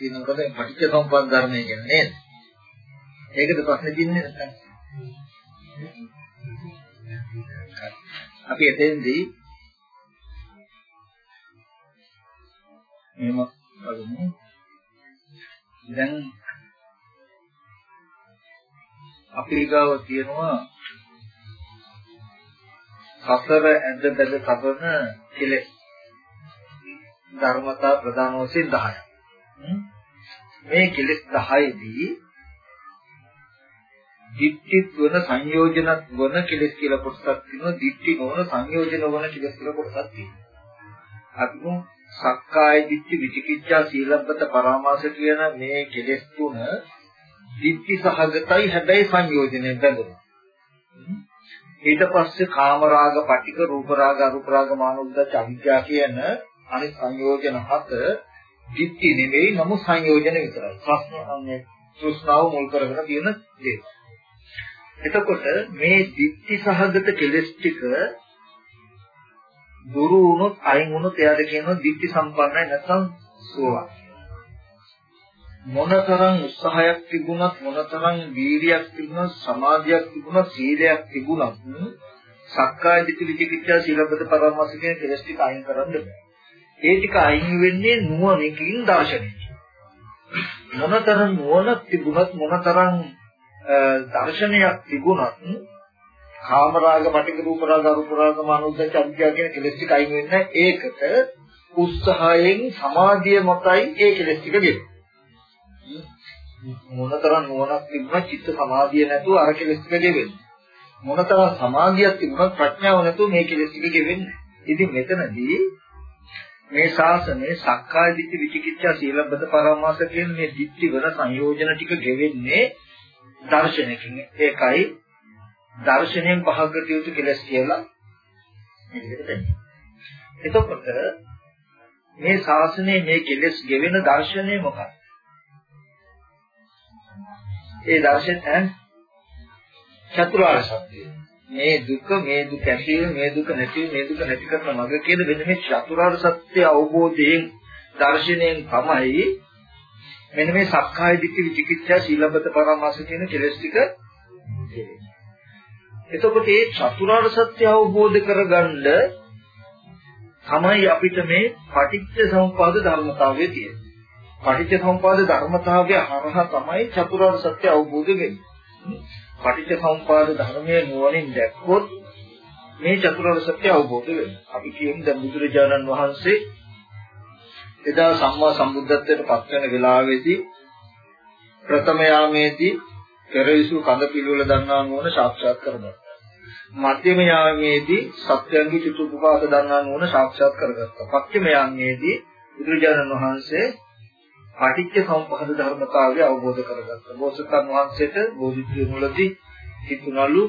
ප්‍රශ්න ටිකක් තියෙනකොට පටිච්ච සමුප්පාද ධර්මය කියන්නේ නේද? ඒකද ප්‍රශ්නේ තියෙන්නේ නැත්නම්? අපි එතෙන්දී එහෙම බලමු. දැන් අපි ගාව තියෙනවා සතර ඇඳ බැද තබන කෙලෙස් ධර්මතා ප්‍රධාන වශයෙන් 10ක්. මේ කෙලෙස් 10 දී දිට්ඨි වන සංයෝජනත් වන කෙලෙස් කියලා කොටසක් තියෙනවා. දිට්ඨි නොවන සංයෝජන වන කෙලෙස් කියලා කොටසක් තියෙනවා. අපි සක්කාය දිට්ඨි විචිකිච්ඡා සීලබ්බත පරාමාස කියන මේ කෙලෙස් තුන දිට්ඨි සහගතයි හැබැයි සංයෝජනෙ බැඳුණා. ඊට පස්සේ කාම රාග පටික රූප රාග අරූප රාග මානෝද්දච්ච අවිද්‍යාව කියන අනිත් සංයෝජන හත දිට්ඨි නෙවෙයි නමුත් සංයෝජන විතරයි ප්‍රශ්න අන්නේ තෘෂ්ණාව මුල් කරගෙන තියෙන දේ. එතකොට මේ ditthi සහගත කෙලෙස් ටික දුරු වුණොත් අයින් වුණොත් එයාට කියනවා ditthi සම්පන්නයි නැත්නම් සෝවා. මොනතරම් උත්සාහයක් තිබුණත් මොනතරම් වීරියක් තිබුණත් සමාධියක් තිබුණත් සීලයක් තිබුණත් සක්කාය දිට්ඨි විචිකිච්ඡා සීලබ්බත පරමස්ස කියන කෙලෙස් ටික අයින් කරන්න බෑ. ඒ ටික අයින් වෙන්නේ නුවණකින් දර්ශනයෙන්. මොනතරම් නුවණක් තිබුණත් මොනතරම් දර්ශනයක් තිබුණත් කාමරාග පටික රූප රාග අරූප රාග මනෝද්දච්ච අවිද්‍යාව කියන කෙලෙස් ටික අයින් වෙන්නේ ඒකට උත්සාහයෙන් සමාධිය මතයි ඒ කෙලෙස් ටික ගෙවෙන්නේ මොනතරම් නුවණක් තිබුණත් චිත්ත සමාධිය නැතුව අර කෙලෙස් ටික ගෙවෙන්නේ මොනතරම් සමාධියක් තිබුණත් ප්‍රඥාව නැතුව මේ කෙලෙස් ටික ගෙවෙන්නේ ඉතින් මෙතනදී මේ ශාසනයේ සක්කාය දිට්ඨි විචිකිච්ඡා සීලබ්බත පරමාස කියන මේ දිට්ඨි වල සංයෝජන ටික ගෙවෙන්නේ දර්ශනයකින් ඒකයි දර්ශනයෙන් පහකට යුතු කෙලස් කියලා එතකොට මේ ශාසනයේ මේ කෙලස් ගෙවෙන දර්ශනය මොකක්ද? ඒ දර්ශනය චතුරාර්ය සත්‍යය. මේ දුක මේ දුක ඇතිවීම මේ දුක නැතිවීම මේ දුක නැති කරන මඟ කියන මෙන්න මේ චතුරාර්ය සත්‍ය අවබෝධයෙන් දර්ශනයෙන් තමයි මෙන්න මේ සක්කාය දිට්ඨි විචිකිච්ඡා සීලබ්බත පරමාස කියන කෙලෙස් ටික එතකොට මේ චතුරාර්ය සත්‍ය අවබෝධ කරගන්න තමයි අපිට මේ පටිච්ච සමුප්පාද ධර්මතාවය තියෙන්නේ. පටිච්ච සමුප්පාද ධර්මතාවය හරහා තමයි චතුරාර්ය සත්‍ය අවබෝධ වෙන්නේ. පටිච්ච සමුප්පාද ධර්මයේ නුවණින් දැක්කොත් මේ චතුරාර්ය සත්‍ය අවබෝධ වෙනවා. අපි කියමු දැන් බුදුරජාණන් වහන්සේ එදා සම්මා සම්බුද්ධත්වයට පත් වෙන වෙලාවේදී ප්‍රථම යාමේදී පෙරවිසු කඳ පිළිවෙල දන්නා නෝන සාක්ෂාත් කරගත්තා. මධ්‍යම යාමේදී සත්‍යංගී චතුප්පාද දන්නා නෝන සාක්ෂාත් කරගත්තා. පස්චම යාමේදී බුදුරජාණන් වහන්සේ පටිච්ච සමුප්පාද ධර්මතාවය අවබෝධ කරගත්තා. බෝසත්න් වහන්සේට බෝධිත්වයේ මුලදී හිතුණලු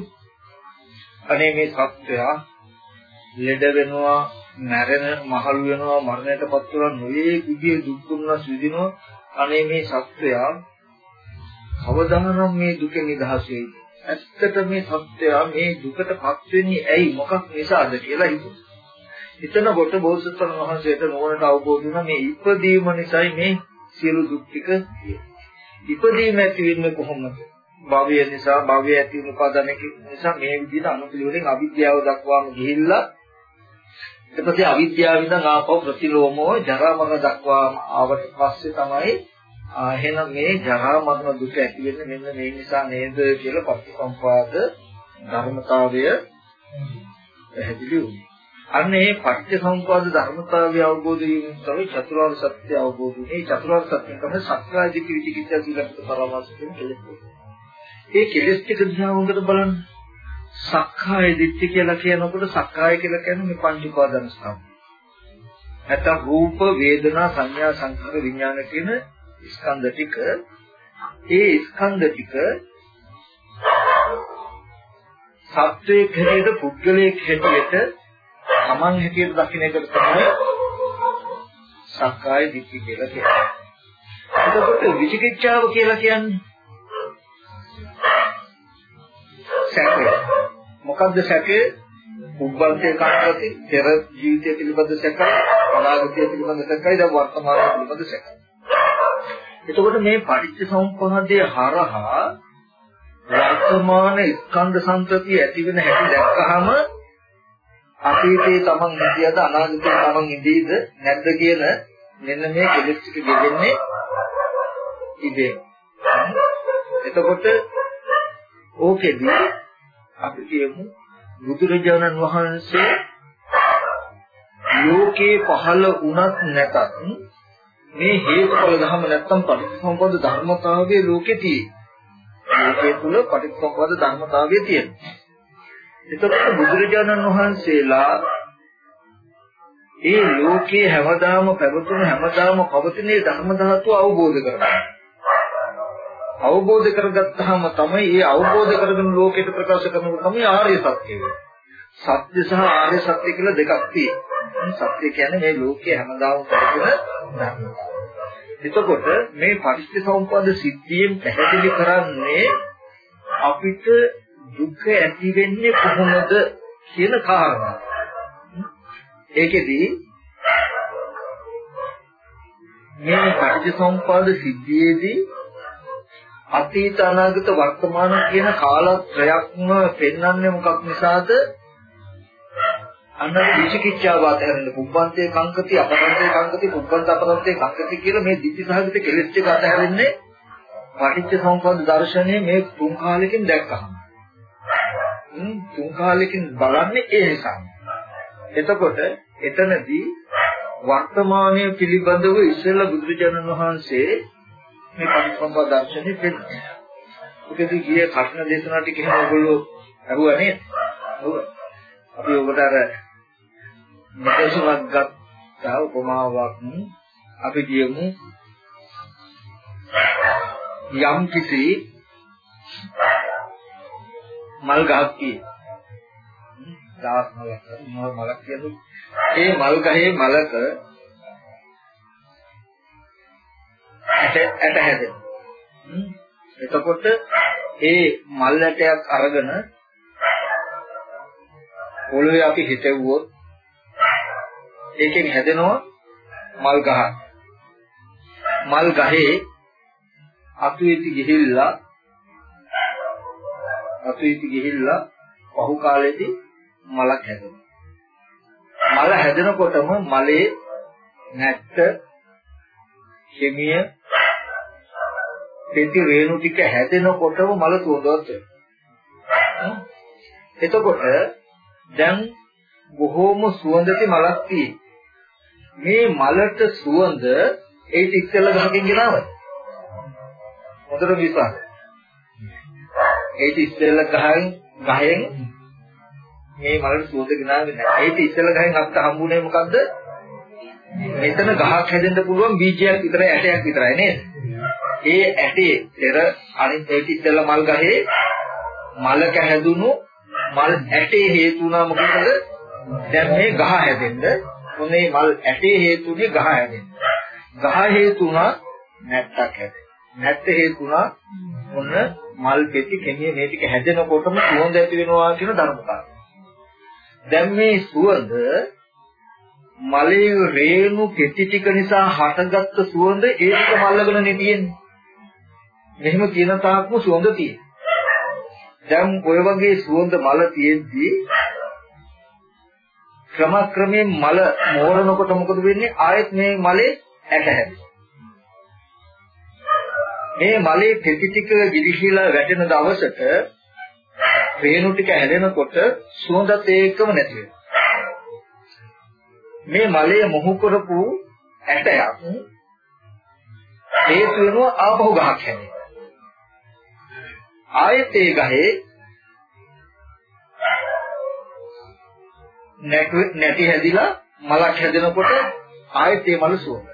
අනේ මේ සත්‍යය ලෙඩ වෙනවා මැරෙන මහලු වෙනවා මරණයටපත් වෙනවා නොයේ විදිය දුක් දුන්නස් විඳිනවා අනේ මේ සත්‍යය කවදානම් මේ දුකෙන් නිදහස් වෙයිද ඇත්තට මේ සත්‍යය මේ දුකටපත් වෙන්නේ ඇයි මොකක් නිසාද කියලා හිතුවා. එතනකොට බෝසත්තුන් වහන්සේට නොවනට අවබෝධ වුණා මේ ඉපදීම නිසායි මේ සියලු දුක් ටික ඉපදීම ඇති වෙන්නේ කොහොමද? භවය නිසා භවය ඇති වෙන උපාදානක නිසා මේ විදිහට අනුපිළිවෙලින් අවිද්‍යාව දක්වාම ගිහිල්ලා ඊට පස්සේ අවිද්‍යාව ඉඳන් ආපහු ප්‍රතිලෝමෝ ජරා මරණ දක්වාම ආවට පස්සේ තමයි එහෙනම් මේ ජරා මරණ දුක ඇති වෙන්නේ මෙන්න මේ නිසා නේද කියලා පටිසම්පාද ධර්මතාවය පැහැදිලි වුණා. අන්න ඒ පටිච්චසමුප්පාද ධර්මතාවය අවබෝධ වීමෙන් තමයි චතුරාර්ය සත්‍ය අවබෝධ වෙන්නේ. ඒ චතුරාර්ය සත්‍ය තමයි සත්‍යය දිට්ඨි විචිකිච්ඡා සීලපත පරමාස කියන කෙලෙස්. ඒ කෙලෙස් ටික දිහා හොඳට බලන්න. සක්කාය දිට්ඨි කියලා කියනකොට සක්කාය කියලා කියන්නේ මේ පංච උපාදාන ස්කන්ධ. නැත්නම් රූප, වේදනා, සංඥා, සංඛාර, විඥාන කියන ස්කන්ධ ටික ඒ ස්කන්ධ ටික සත්වයේ හැටියට පුද්ගලයේ හැටියට Taman හැටියට දකින්න එකට තමයි සක්කාය දිට්ඨිය කියලා කියන්නේ. එතකොට විචිකිච්ඡාව කියලා කියන්නේ සැකය. මොකද්ද සැකය? උබ්බන්තේ කාණ්ඩති, පෙර ජීවිතය පිළිබඳ සැකයි, අනාගතය පිළිබඳ සැකයි, දැන් වර්තමානය පිළිබඳ සැකයි. එතකොට මේ පටිච්ච සමුප්පාදයේ හරහා වර්තමාන ස්කන්ධ සංතතිය ඇති වෙන හැටි දැක්කහම අතීතයේ තමන් ඉඳියද අනාගතයේ තමන් ඉඳීද නැද්ද කියන මෙන්න මේ කෙලෙස් ටික ගෙවෙන්නේ ඉබේ. එතකොට ඕකෙදී අපි කියමු බුදුරජාණන් වහන්සේ ලෝකේ පහළ වුණත් නැතත් මේ හේතුඵල ධර්ම නැත්තම් පටිච්චසමුප්පාද ධර්මතාවයේ ලෝකේ තියෙන්නේ. ලෝකයේ තුල පටිච්චසමුප්පාද ධර්මතාවයේ තියෙනවා. එතකොට බුදුරජාණන් වහන්සේලා ඒ ලෝකයේ හැමදාම පැවතුණු හැමදාම පවතින ධර්ම ධාතුව අවබෝධ කරගන්නවා. අවබෝධ කරගත්තාම තමයි ඒ අවබෝධ කරගෙන ලෝකෙට ප්‍රකාශ කරනකොට තමයි ආර්ය සත්‍ය වෙන්නේ. සත්‍ය සහ ආර්ය සත්‍ය කියලා දෙකක් තියෙනවා. සත්‍ය කියන්නේ මේ ලෝකයේ හැමදාම පවතින ධර්මතාවය. එතකොට මේ පටිච්චසමුප්පාද සිද්ධියෙන් පැහැදිලි කරන්නේ අපිට දුක ඇති වෙන්නේ කොහොමද කියන කාරණා. ඒකෙදී මේ පටිච්චසමුප්පාද සිද්ධියේදී අතීත අනාගත වර්තමාන කියන කාලත්‍රයක්ම පෙන්වන්නේ මොකක් නිසාද? අන්න විචිකිච්ඡාව අතහැරෙන්න පුබ්බන්තේ කංකති අපරන්තේ කංකති පුබ්බන්ත අපරන්තේ කංකති කියලා මේ දිට්ඨි සහගත කෙලෙස් ටික අතහැරෙන්නේ පටිච්ච සමුප්පාද දර්ශනය මේ තුන් කාලෙකින් දැක්කහම. තුන් කාලෙකින් බලන්නේ ඒ නිසා. එතකොට එතනදී වර්තමානයේ පිළිබඳව ඉස්සෙල්ලා බුදුරජාණන් වහන්සේ මේ පටිච්චසමුප්පාද දර්ශනේ පෙන්නනවා. ඔකදී ගියේ කර්ණ දේශනා ටික එහෙම ඔයගොල්ලෝ අහුවා නේද? ඔව්. අපි ඔබට අර මෙතෙසුමක් ගත්තා උපමාවක් අපි කියමු යම් කිසි මල් ගහක් තියෙනවා. දවස් මලක් මලක් කියන්නේ ඒ මල් ගහේ මලක ඇට ඇට හැදෙනවා. එතකොට ඒ මල් ඇටයක් අරගෙන පොළවේ අපි හිටවුවොත් ඒකෙන් හැදෙනවා මල් ගහක්. මල් ගහේ අතු ඉති ගිහිල්ලා අතු ඉති ගිහිල්ලා පහු කාලෙදී මලක් හැදෙනවා. මල හැදෙනකොටම මලේ නැට්ට කෙමිය පෙති රේණු ටික හැදෙනකොටම මල සුවඳවත් වෙනවා. එතකොට දැන් බොහෝම සුවඳති මලක් තියෙයි. මේ මලට සුවඳ ඒක ඉස්සෙල්ලා ගහකින් ගෙනාවද? හොඳට විශ්වාස. ඒක ඉස්සෙල්ලා ගහෙන් ගහෙන් මේ මලට සුවඳ ගෙනාවේ නැහැ. ඒක ඉස්සෙල්ලා ගහෙන් අපිට හම්බුනේ මොකද්ද? මෙතන ගහක් හැදෙන්න පුළුවන් බීජයක් විතරයි ඇටයක් විතරයි නේද? ඒ ඇටේ පෙර අනිත් ඒක ඉස්සෙල්ලා මල් ගහේ මලක හැදුණු මල් ඇටේ හේතු වුණා මොකද? දැන් මේ ගහ හැදෙන්න මොනේ මල් ඇටේ හේතුනේ ගහ හැදෙන්න. ගහ හේතු වුණා නැත්තක් හැදෙන්න. නැත්ත හේතු වුණා මොන මල් පෙති කෙනිය මේ ටික හැදෙනකොටම සුවඳ ඇති වෙනවා කියන ධර්මතාවය. දැන් මේ සුවඳ මලේ රේණු කෙටි ටික නිසා හටගත්ත සුවඳ ඒ ටික මල්ලගෙන නේ තියෙන්නේ. මෙහෙම කියන තාක්ම සුවඳ තියෙනවා. දැන් ඔය වගේ සුවඳ මල තියෙද්දී ක්‍රමක්‍රමයෙන් මල මෝරනකොට මොකද වෙන්නේ? ආයෙත් මේ මලේ ඇට හැදෙනවා. මේ මලේ පෙති ටික ගිලිහිලා වැටෙන දවසට රේණු ටික හැදෙනකොට සුවඳත් ඒකම නැති වෙනවා. මේ මලය මොහු කරපු ඇටයක් හේතු වෙනවා ආපහු ගහක් හැදෙන්න. ආයෙත් ඒ ගහේ නැටි හැදිලා මලක් හැදෙනකොට ආයෙත් ඒ මල සුවඳ.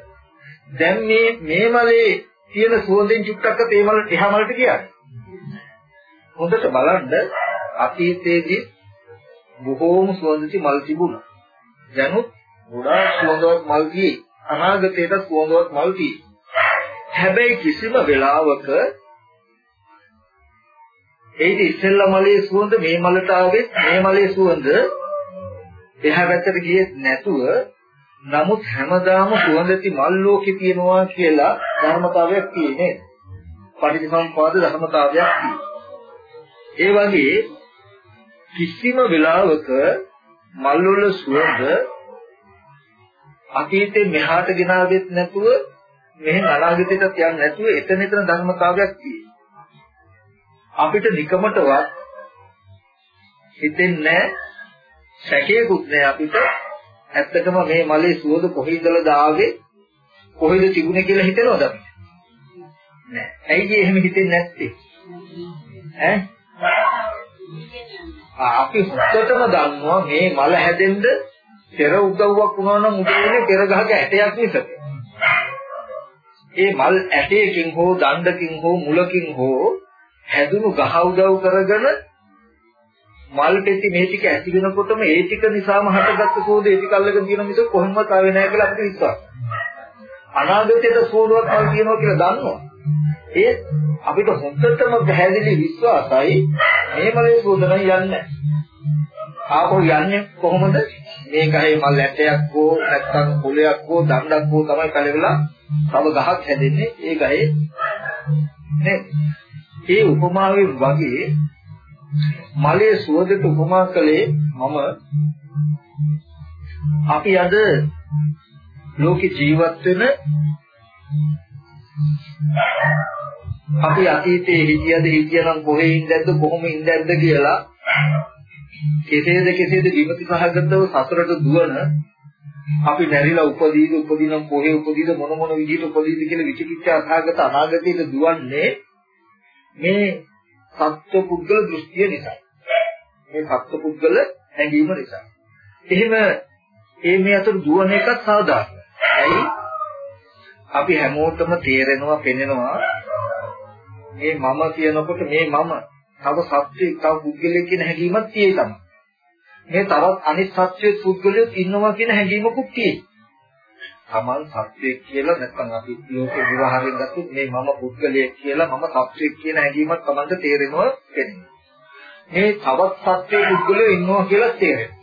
දැන් මේ මේ මලේ තියෙන සුවඳෙන් චුට්ටක්ක තේ මල එහා මලට ගියාද? හොඳට බලන්න අතීතයේදී බොහෝම සුවඳති මල් තිබුණා. දැනුත් ගොඩාක් සුවඳවත් මල් ගියේ. අනාගතයට සුවඳවත් මල් තියෙයි. හැබැයි කිසිම වෙලාවක ඒක ඉස්සෙල්ලා මලේ සුවඳ මේ මලට ආවෙත් මේ මලේ සුවඳ එහා පැත්තට ගියේ නැතුව නමුත් හැමදාම සුවඳති මල් ලෝකේ තියෙනවා කියලා ධර්මතාවයක් තියෙන්නේ. පටිච්චසමුපාද ධර්මතාවයක් ඒ වගේ කිසිම වෙලාවක මල් වල සුවඳ අතීතේ මෙහාට ගෙනාවෙත් නැතුව මෙහෙන් අනාගතයට යන්නේ නැතුව එතන එතන ධර්මතාවයක් තියෙනවා. අපිට නිකමටවත් හිතෙන්නේ සැකේකුත් නෑ අපිට ඇත්තටම මේ මලේ සුවඳ කොහේදලද ආවේ කොහෙද තිබුණේ කියලා හිතනවද අපි? නෑ. ඇයි එහෙම හිතෙන්නේ නැත්තේ? ඈ? අපි හොත්තටම දන්නවා මේ මල හැදෙන්න පෙර උදව්වක් වුණා නම් උදේනේ පෙර ගහක ඇටයක් මිසක. ඒ මල් ඇටයකින් හෝ දණ්ඩකින් හෝ මුලකින් හෝ හැදුණු ගහ උදව් කරගෙන මල් පෙති මේ ටික ඇති වෙනකොටම ඒ ටික නිසාම හටගත්තු සෝද ඒ ටික අල්ලගෙන තියෙන මිස කොහෙන්වත් ආවේ නැහැ කියලා අපිට විශ්වාසයි. අනාගතයට සෝදුවක් මල් කියනවා කියලා දන්නවා. ඒ අපිට හොඳටම පැහැදිලි විශ්වාසයි මේ මලේ සෝදනයි යන්නේ. ආපහු යන්නේ කොහොමද? මේ ගහේ මල් ඇටයක් හෝ නැත්නම් පොලයක් හෝ දණ්ඩක් හෝ තමයි කලෙවලා තව ගහක් හැදෙන්නේ ඒ ගහේ නේ. ඒ උපමාවෙන් වගේ මලේ සුවඳට උපමා කළේ මම. අපි අද ලෝකේ ජීවත් වෙන අපි අතීතයේ හිටියද හිටියනම් කොහේ ඉඳද්ද කොහොම ඉඳද්ද කියලා කෙසේද කෙසේද විමති සහගතව සසරට දුවන අපි නැරිලා උපදීද උපදීනම් කොහේ උපදීද මොන මොන විදිහට උපදීද කියලා විචිකිච්ඡා සහගත අනාගතයට දුවන්නේ මේ සත්පුද්ගල දෘෂ්ටිය නිසා. මේ සත්පුද්ගල හැඟීම නිසා. එහෙම ඒ මේ අතර දුවන එකත් සාධාරණයි. ඇයි? අපි හැමෝටම තේරෙනවා, පෙනෙනවා මේ මම කියනකොට මේ මම තව සත්‍යයක් තව පුද්ගලයෙක් කියන හැඟීමක් තියෙයි තමයි. මේ තවත් අනිත් සත්‍යයේ පුද්ගලයෙක් ඉන්නවා කියන හැඟීමකුත් තියෙයි. තමන් සත්‍යයක් කියලා නැත්නම් අපි ලෝකේ විවහාරයෙන් ගත්තොත් මේ මම පුද්ගලයෙක් කියලා මම සත්‍යයක් කියන හැඟීමක් තමන්ට තේරෙනවා වෙනවා. මේ තවත් සත්‍ය පුද්ගලයෙක් ඉන්නවා කියලා තේරෙනවා.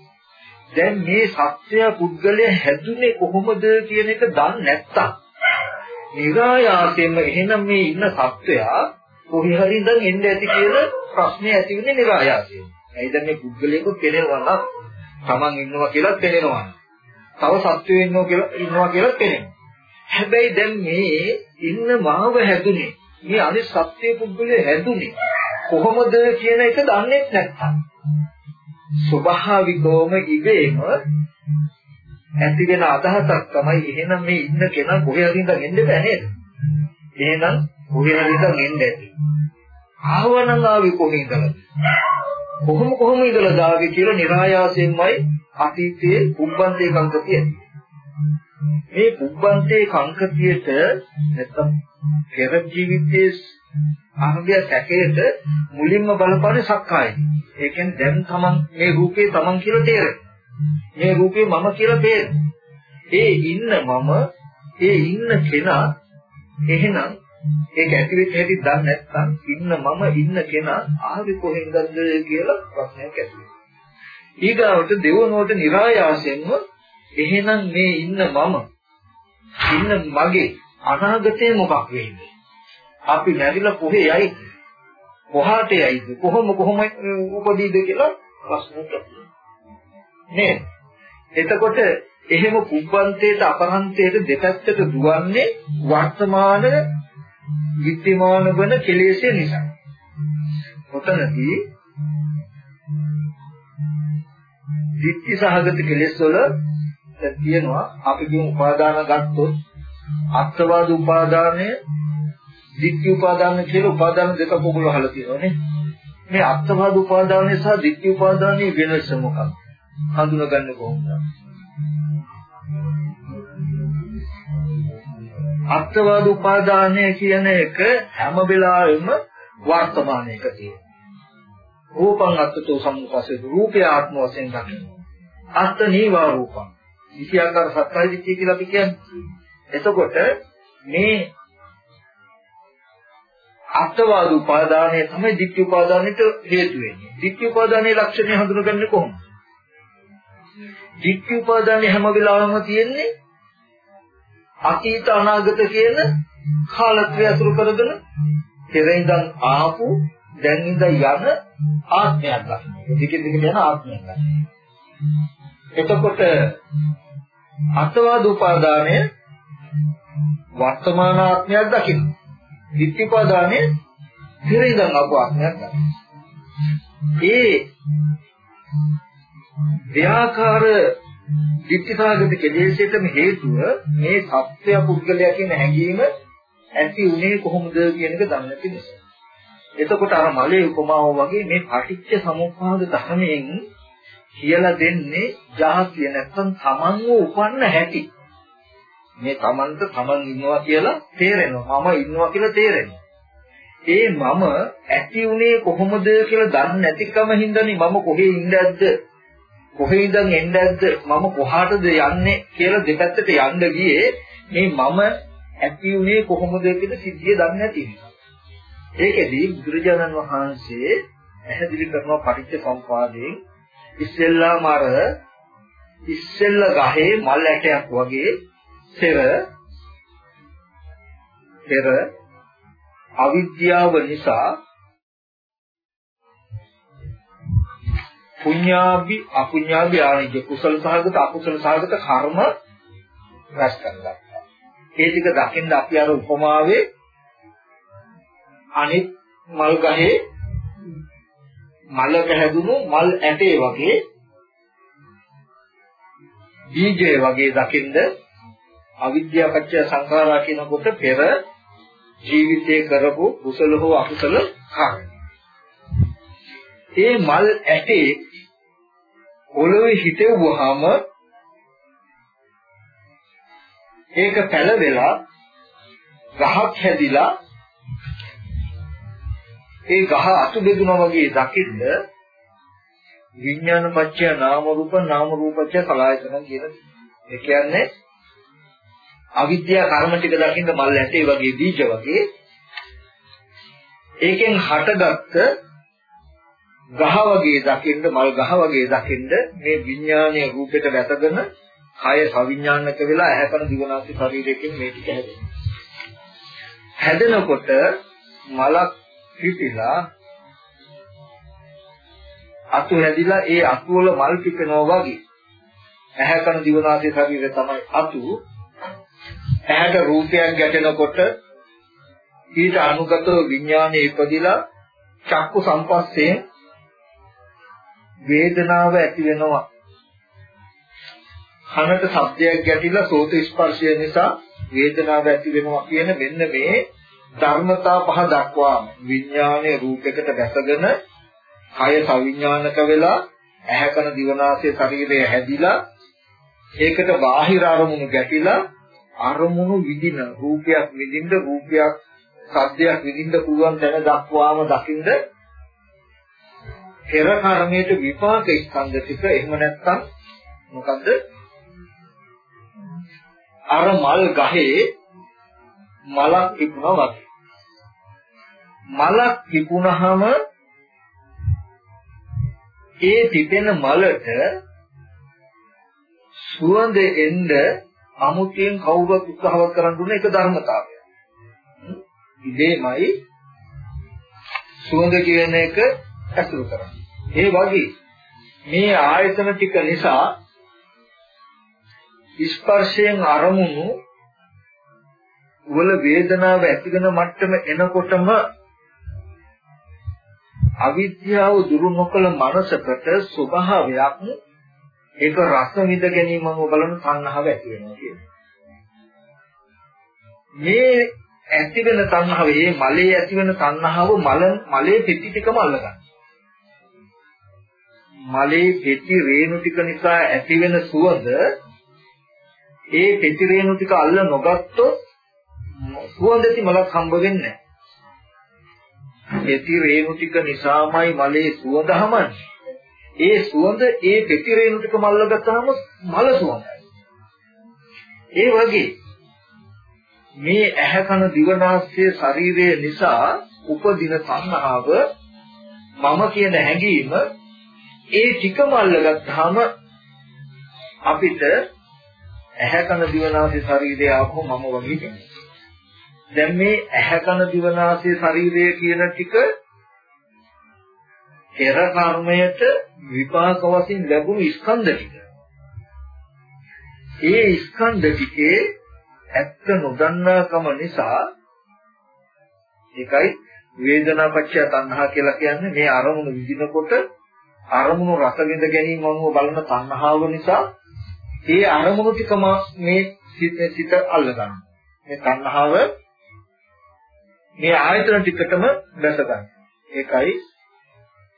දැන් මේ සත්‍ය පුද්ගලය හැදුනේ කොහොමද කියන එක දන්නේ නැත්තම් નિરાයාසයෙන්ම එහෙනම් මේ ඉන්න සත්‍යයා කොහේ හරි ඉඳන් එන්න ඇති කියලා ප්‍රශ්නේ ඇති වෙන්නේ નિરાයාසයෙන්. ඇයි දැන් මේ පුද්ගලයෙකු පෙනෙනවා නම් තමන් ඉන්නවා කියලා පෙනෙනවා. තව සත්වයෝ ඉන්නවා කියලා ඉන්නවා කියලා පෙනෙනවා. හැබැයි දැන් මේ ඉන්න මාව හැදුනේ මේ අනිත් සත්‍ය පුද්ගලයා හැදුනේ කොහොමද කියන එක දන්නේ නැත්තම් ස්වභාවිකවම ඉබේම ඇති වෙන අදහසක් තමයි එහෙනම් මේ ඉන්න කෙනා කොහේ හරි ඉඳන් එන්න බෑ නේද? එහෙනම් කොහේ හරි ඉඳන් එන්න ඇති. ආවනම් ආවි කොහේ ඉඳලා? කොහොම කොහොම ඉඳලා දාවේ කියලා નિરાයාසයෙන්මයි අතීතයේ පුබ්බන්තේ කංකතිය. මේ පුබ්බන්තේ කංකතියට නැත්තම් පෙර ජීවිතයේ අනුගය සැකයට මුලින්ම බලපාන්නේ සක්කායයි. ඒ කියන්නේ දැන් තමන් මේ රූපේ තමන් කියලා තේරෙන. මේ රූපේ මම කියලා තේරෙන. ඒ ඉන්න මම ඒ ඉන්න කෙනා එහෙනම් ඒක ඇති වෙච්ච හැටි දන්නේ නැත්නම් ඉන්න මම ඉන්න කෙනා ආවේ කොහෙන්ද කියලා ප්‍රශ්නයක් ඇති වෙනවා. ඊගාවට දෙවනුවට નિરાයාසයෙන්ම එහෙනම් මේ ඉන්න මම ඉන්න මගේ අනාගතේ මොකක් වෙන්නේ? අපි නැරිලා කොහේ යයිද? කොහාට යයිද? කොහොම කොහොම උපදීද කියලා ප්‍රශ්නයක් නේද? එතකොට එහෙම පුබ්බන්තේට අපරන්තේට දෙපැත්තට දුවන්නේ වර්තමාන විද්‍යමාන වන කෙලෙස් නිසා. ඔතනදී දිට්ඨි සහගත කෙලෙස් වල තියෙනවා. අපි කියමු උපාදාන ගත්තොත් අත්වාද උපාදානය දිට්ඨි උපාදාන කියලා උපාදාන දෙකක් ඔයගොල්ලෝ අහලා තියෙනවානේ මේ අත්වාද උපාදානය සහ දිට්ඨි උපාදානයේ වෙනස මොකක්ද? හඳුනගන්නේ කොහොමද? අත්වාද උපාදානය කියන එක හැම වෙලාවෙම වර්තමානයක තියෙනවා. රූපං අත්තතෝ සම්මුපස්සේ රූපය ආත්ම වශයෙන් දකිනවා. අත්ත නීවා රූපං. විෂයාකාර සත්‍යයි දිට්ඨිය කියලා අපි කියන්නේ. එතකොට මේ අත්වාද උපාදානය තමයි ditthi උපාදානෙට හේතු වෙන්නේ. ditthi උපාදානයේ ලක්ෂණය හඳුනගන්නේ කොහොමද? ditthi උපාදානය හැම වෙලාවෙම තියෙන්නේ අතීත අනාගත කියන කාලත්‍රය අතුරු කරගෙන පෙර ඉඳන් ආපු දැන් ඉඳන් යන ආත්මයක් ගන්න. දිගින් දිගට යන ආත්මයක් ගන්න. එතකොට අත්වාද උපාදානය වර්තමාන ආත්මයක් දකින්න. ditthිපාදානය පෙර ඉඳන් ආපු ආත්මයක් ගන්න. ඒ ව්‍යාකාර ditthිසාගත කෙලෙසටම හේතුව මේ සත්‍ය පුද්ගලයා කියන හැඟීම ඇති උනේ කොහොමද කියන එක දන්නේ නැති නිසා. එතකොට අර මලේ උපමාව වගේ මේ පටිච්ච සමුප්පාද ධර්මයෙන් කියලා දෙන්නේ ජාතිය නැත්තම් තමන්ව උපන්න හැටි. මේ තමන්ට තමන් ඉන්නවා කියලා තේරෙනවා. මම ඉන්නවා කියලා තේරෙනවා. ඒ මම ඇති උනේ කොහොමද කියලා දන්නේ නැතිකම හින්දානේ මම කොහේ ඉඳද්ද කොහේ ඉඳන් එන්නේද්ද මම කොහාටද යන්නේ කියලා දෙපැත්තට යන්න ගියේ මේ මම ඇති උනේ කොහොමද කියන සිද්ධිය දන්නේ නැති නිසා. ඒකෙදී බුදුරජාණන් වහන්සේ පැහැදිලි කරනවා පටිච්ච සම්පාදයෙන් ඉස්සෙල්ලාම අර ඉස්සෙල්ල ගහේ මල් ඇටයක් වගේ පෙර පෙර අවිද්‍යාව නිසා පුඤ්ඤාභි අපුඤ්ඤාභි ආනිජ කුසල සහගත අකුසල සහගත කර්ම රැස් කරගත්තා. ඒ ටික දකින්න අපි අර උපමාවේ අනිත් මල් ගහේ මලක හැදුණු මල් ඇටේ වගේ බීජය වගේ දකින්ද අවිද්‍යාව පත්‍ය සංඛාරා කියනකොට පෙර ජීවිතේ කරපු කුසල හෝ අකුසල කර්ම. ඒ මල් ඇටේ ඔලොවේ හිටෙවුවාම ඒක පැලවෙලා ගහක් හැදිලා ඒ ගහ අතු බෙදුනා වගේ දකින්න විඥාන පත්‍ය නාම රූප නාම රූපච්ඡ සලආයතන කියන ඒ කියන්නේ අවිද්‍යා කර්ම ටික දකින්න මල් ඇටේ වගේ බීජ වගේ ඒකෙන් හටගත්ත ගහ වගේ දකින්න මල් ගහ වගේ දකින්න මේ විඥානීය රූපෙට වැටගෙන කය සවිඥානික වෙලා ඇහැකන දිවනාසි ශරීරයෙන් මේ ටික හැදෙනවා. හැදෙනකොට මලක් පිපිලා අතු හැදිලා ඒ අතු වල මල් පිපෙනවා වගේ. ඇහැ කන දිවනාසය ශරීරය තමයි අතු. ඇහැට රූපයක් ගැටෙනකොට ඊට අනුගතව විඥානය ඉපදිලා චක්කු සම්පස්සේ වේදනාව ඇති වෙනවා. කනට ශබ්දයක් ගැටිලා සෝත ස්පර්ශය නිසා වේදනාව ඇති වෙනවා කියන මෙන්න මේ ධර්මතා පහ දක්වාම විඥානයේ රූපයකට දැසගෙන කය සවිඥානික වෙලා ඇහැ කන දිවනාසය ශරීරය හැදිලා ඒකට බාහිර අරමුණු ගැටිලා අරමුණු විදින රූපයක් විදින්න රූපයක් සද්දයක් විදින්න පුළුවන් තැන දක්වාම දකින්ද පෙර කර්මයට විපාක ස්කන්ධ ටික එහෙම නැත්නම් මොකද්ද? අර මල් ගහේ මලක් තිබුණා වගේ මලක් තිබුණාම ඒ තිබෙන මලට සුවඳ එන්න අමුතියෙන් කවුරුත් උත්සාහවත් කරන් දුන්න එක ධර්මතාවය. ඉදේමයි සුවඳ කියන එක ඇසුරු කරන්නේ. ඒ වගේ මේ ආයතන ටික නිසා ස්පර්ශයෙන් අරමුණු වල වේදනාව ඇතිවෙන මට්ටම එනකොටම අවිද්‍යාව දුරු නොකළ මනසකට ස්වභාවයක් ඒක රස විඳ ගැනීමම බලන තණ්හාව ඇති වෙනවා කියන්නේ. මේ ඇති වෙන තණ්හාව, මේ මලේ ඇති වෙන තණ්හාව මල මලේ පෙති ටිකම අල්ලගන්න. මලේ පෙති රේණු ටික නිසා ඇති වෙන සුවඳ ඒ පෙති රේණු ටික අල්ල නොගත්තොත් සුවඳති මලක් හම්බ වෙන්නේ නැහැ. පෙති රේණු ටික නිසාමයි මලේ සුවඳ හමන්නේ. ඒ සුවඳ ඒ පෙති රේණු ටික මල්ල ගත්තාම මල සුවඳයි. ඒ වගේ මේ ඇහැ කන දිවනාස්ය ශරීරය නිසා උපදින තණ්හාව මම කියන හැඟීම ඒ ටිකම අල්ලගත්තාම අපිට ඇහැ කන දිවනාසය ශරීරය ආපහු මම වගේ කෙනෙක්. දැන් මේ ඇහැ කන දිවනාසය ශරීරය කියන ටික පෙර කර්මයට විපාක වශයෙන් ලැබුණු ස්කන්ධ ටික. ඒ ස්කන්ධ ටිකේ ඇත්ත නොදන්නාකම නිසා ඒකයි වේදනාපච්චය තණ්හා කියලා කියන්නේ මේ අරමුණු විඳිනකොට අරමුණු රස විඳ ගැනීම අනුව බලන තණ්හාව නිසා ඒ අරමුණු ටිකම මේ සිත සිත අල්ලගන්න. මේ තණ්හාව මේ ආයතන ටිකටම දැස ගන්න. ඒකයි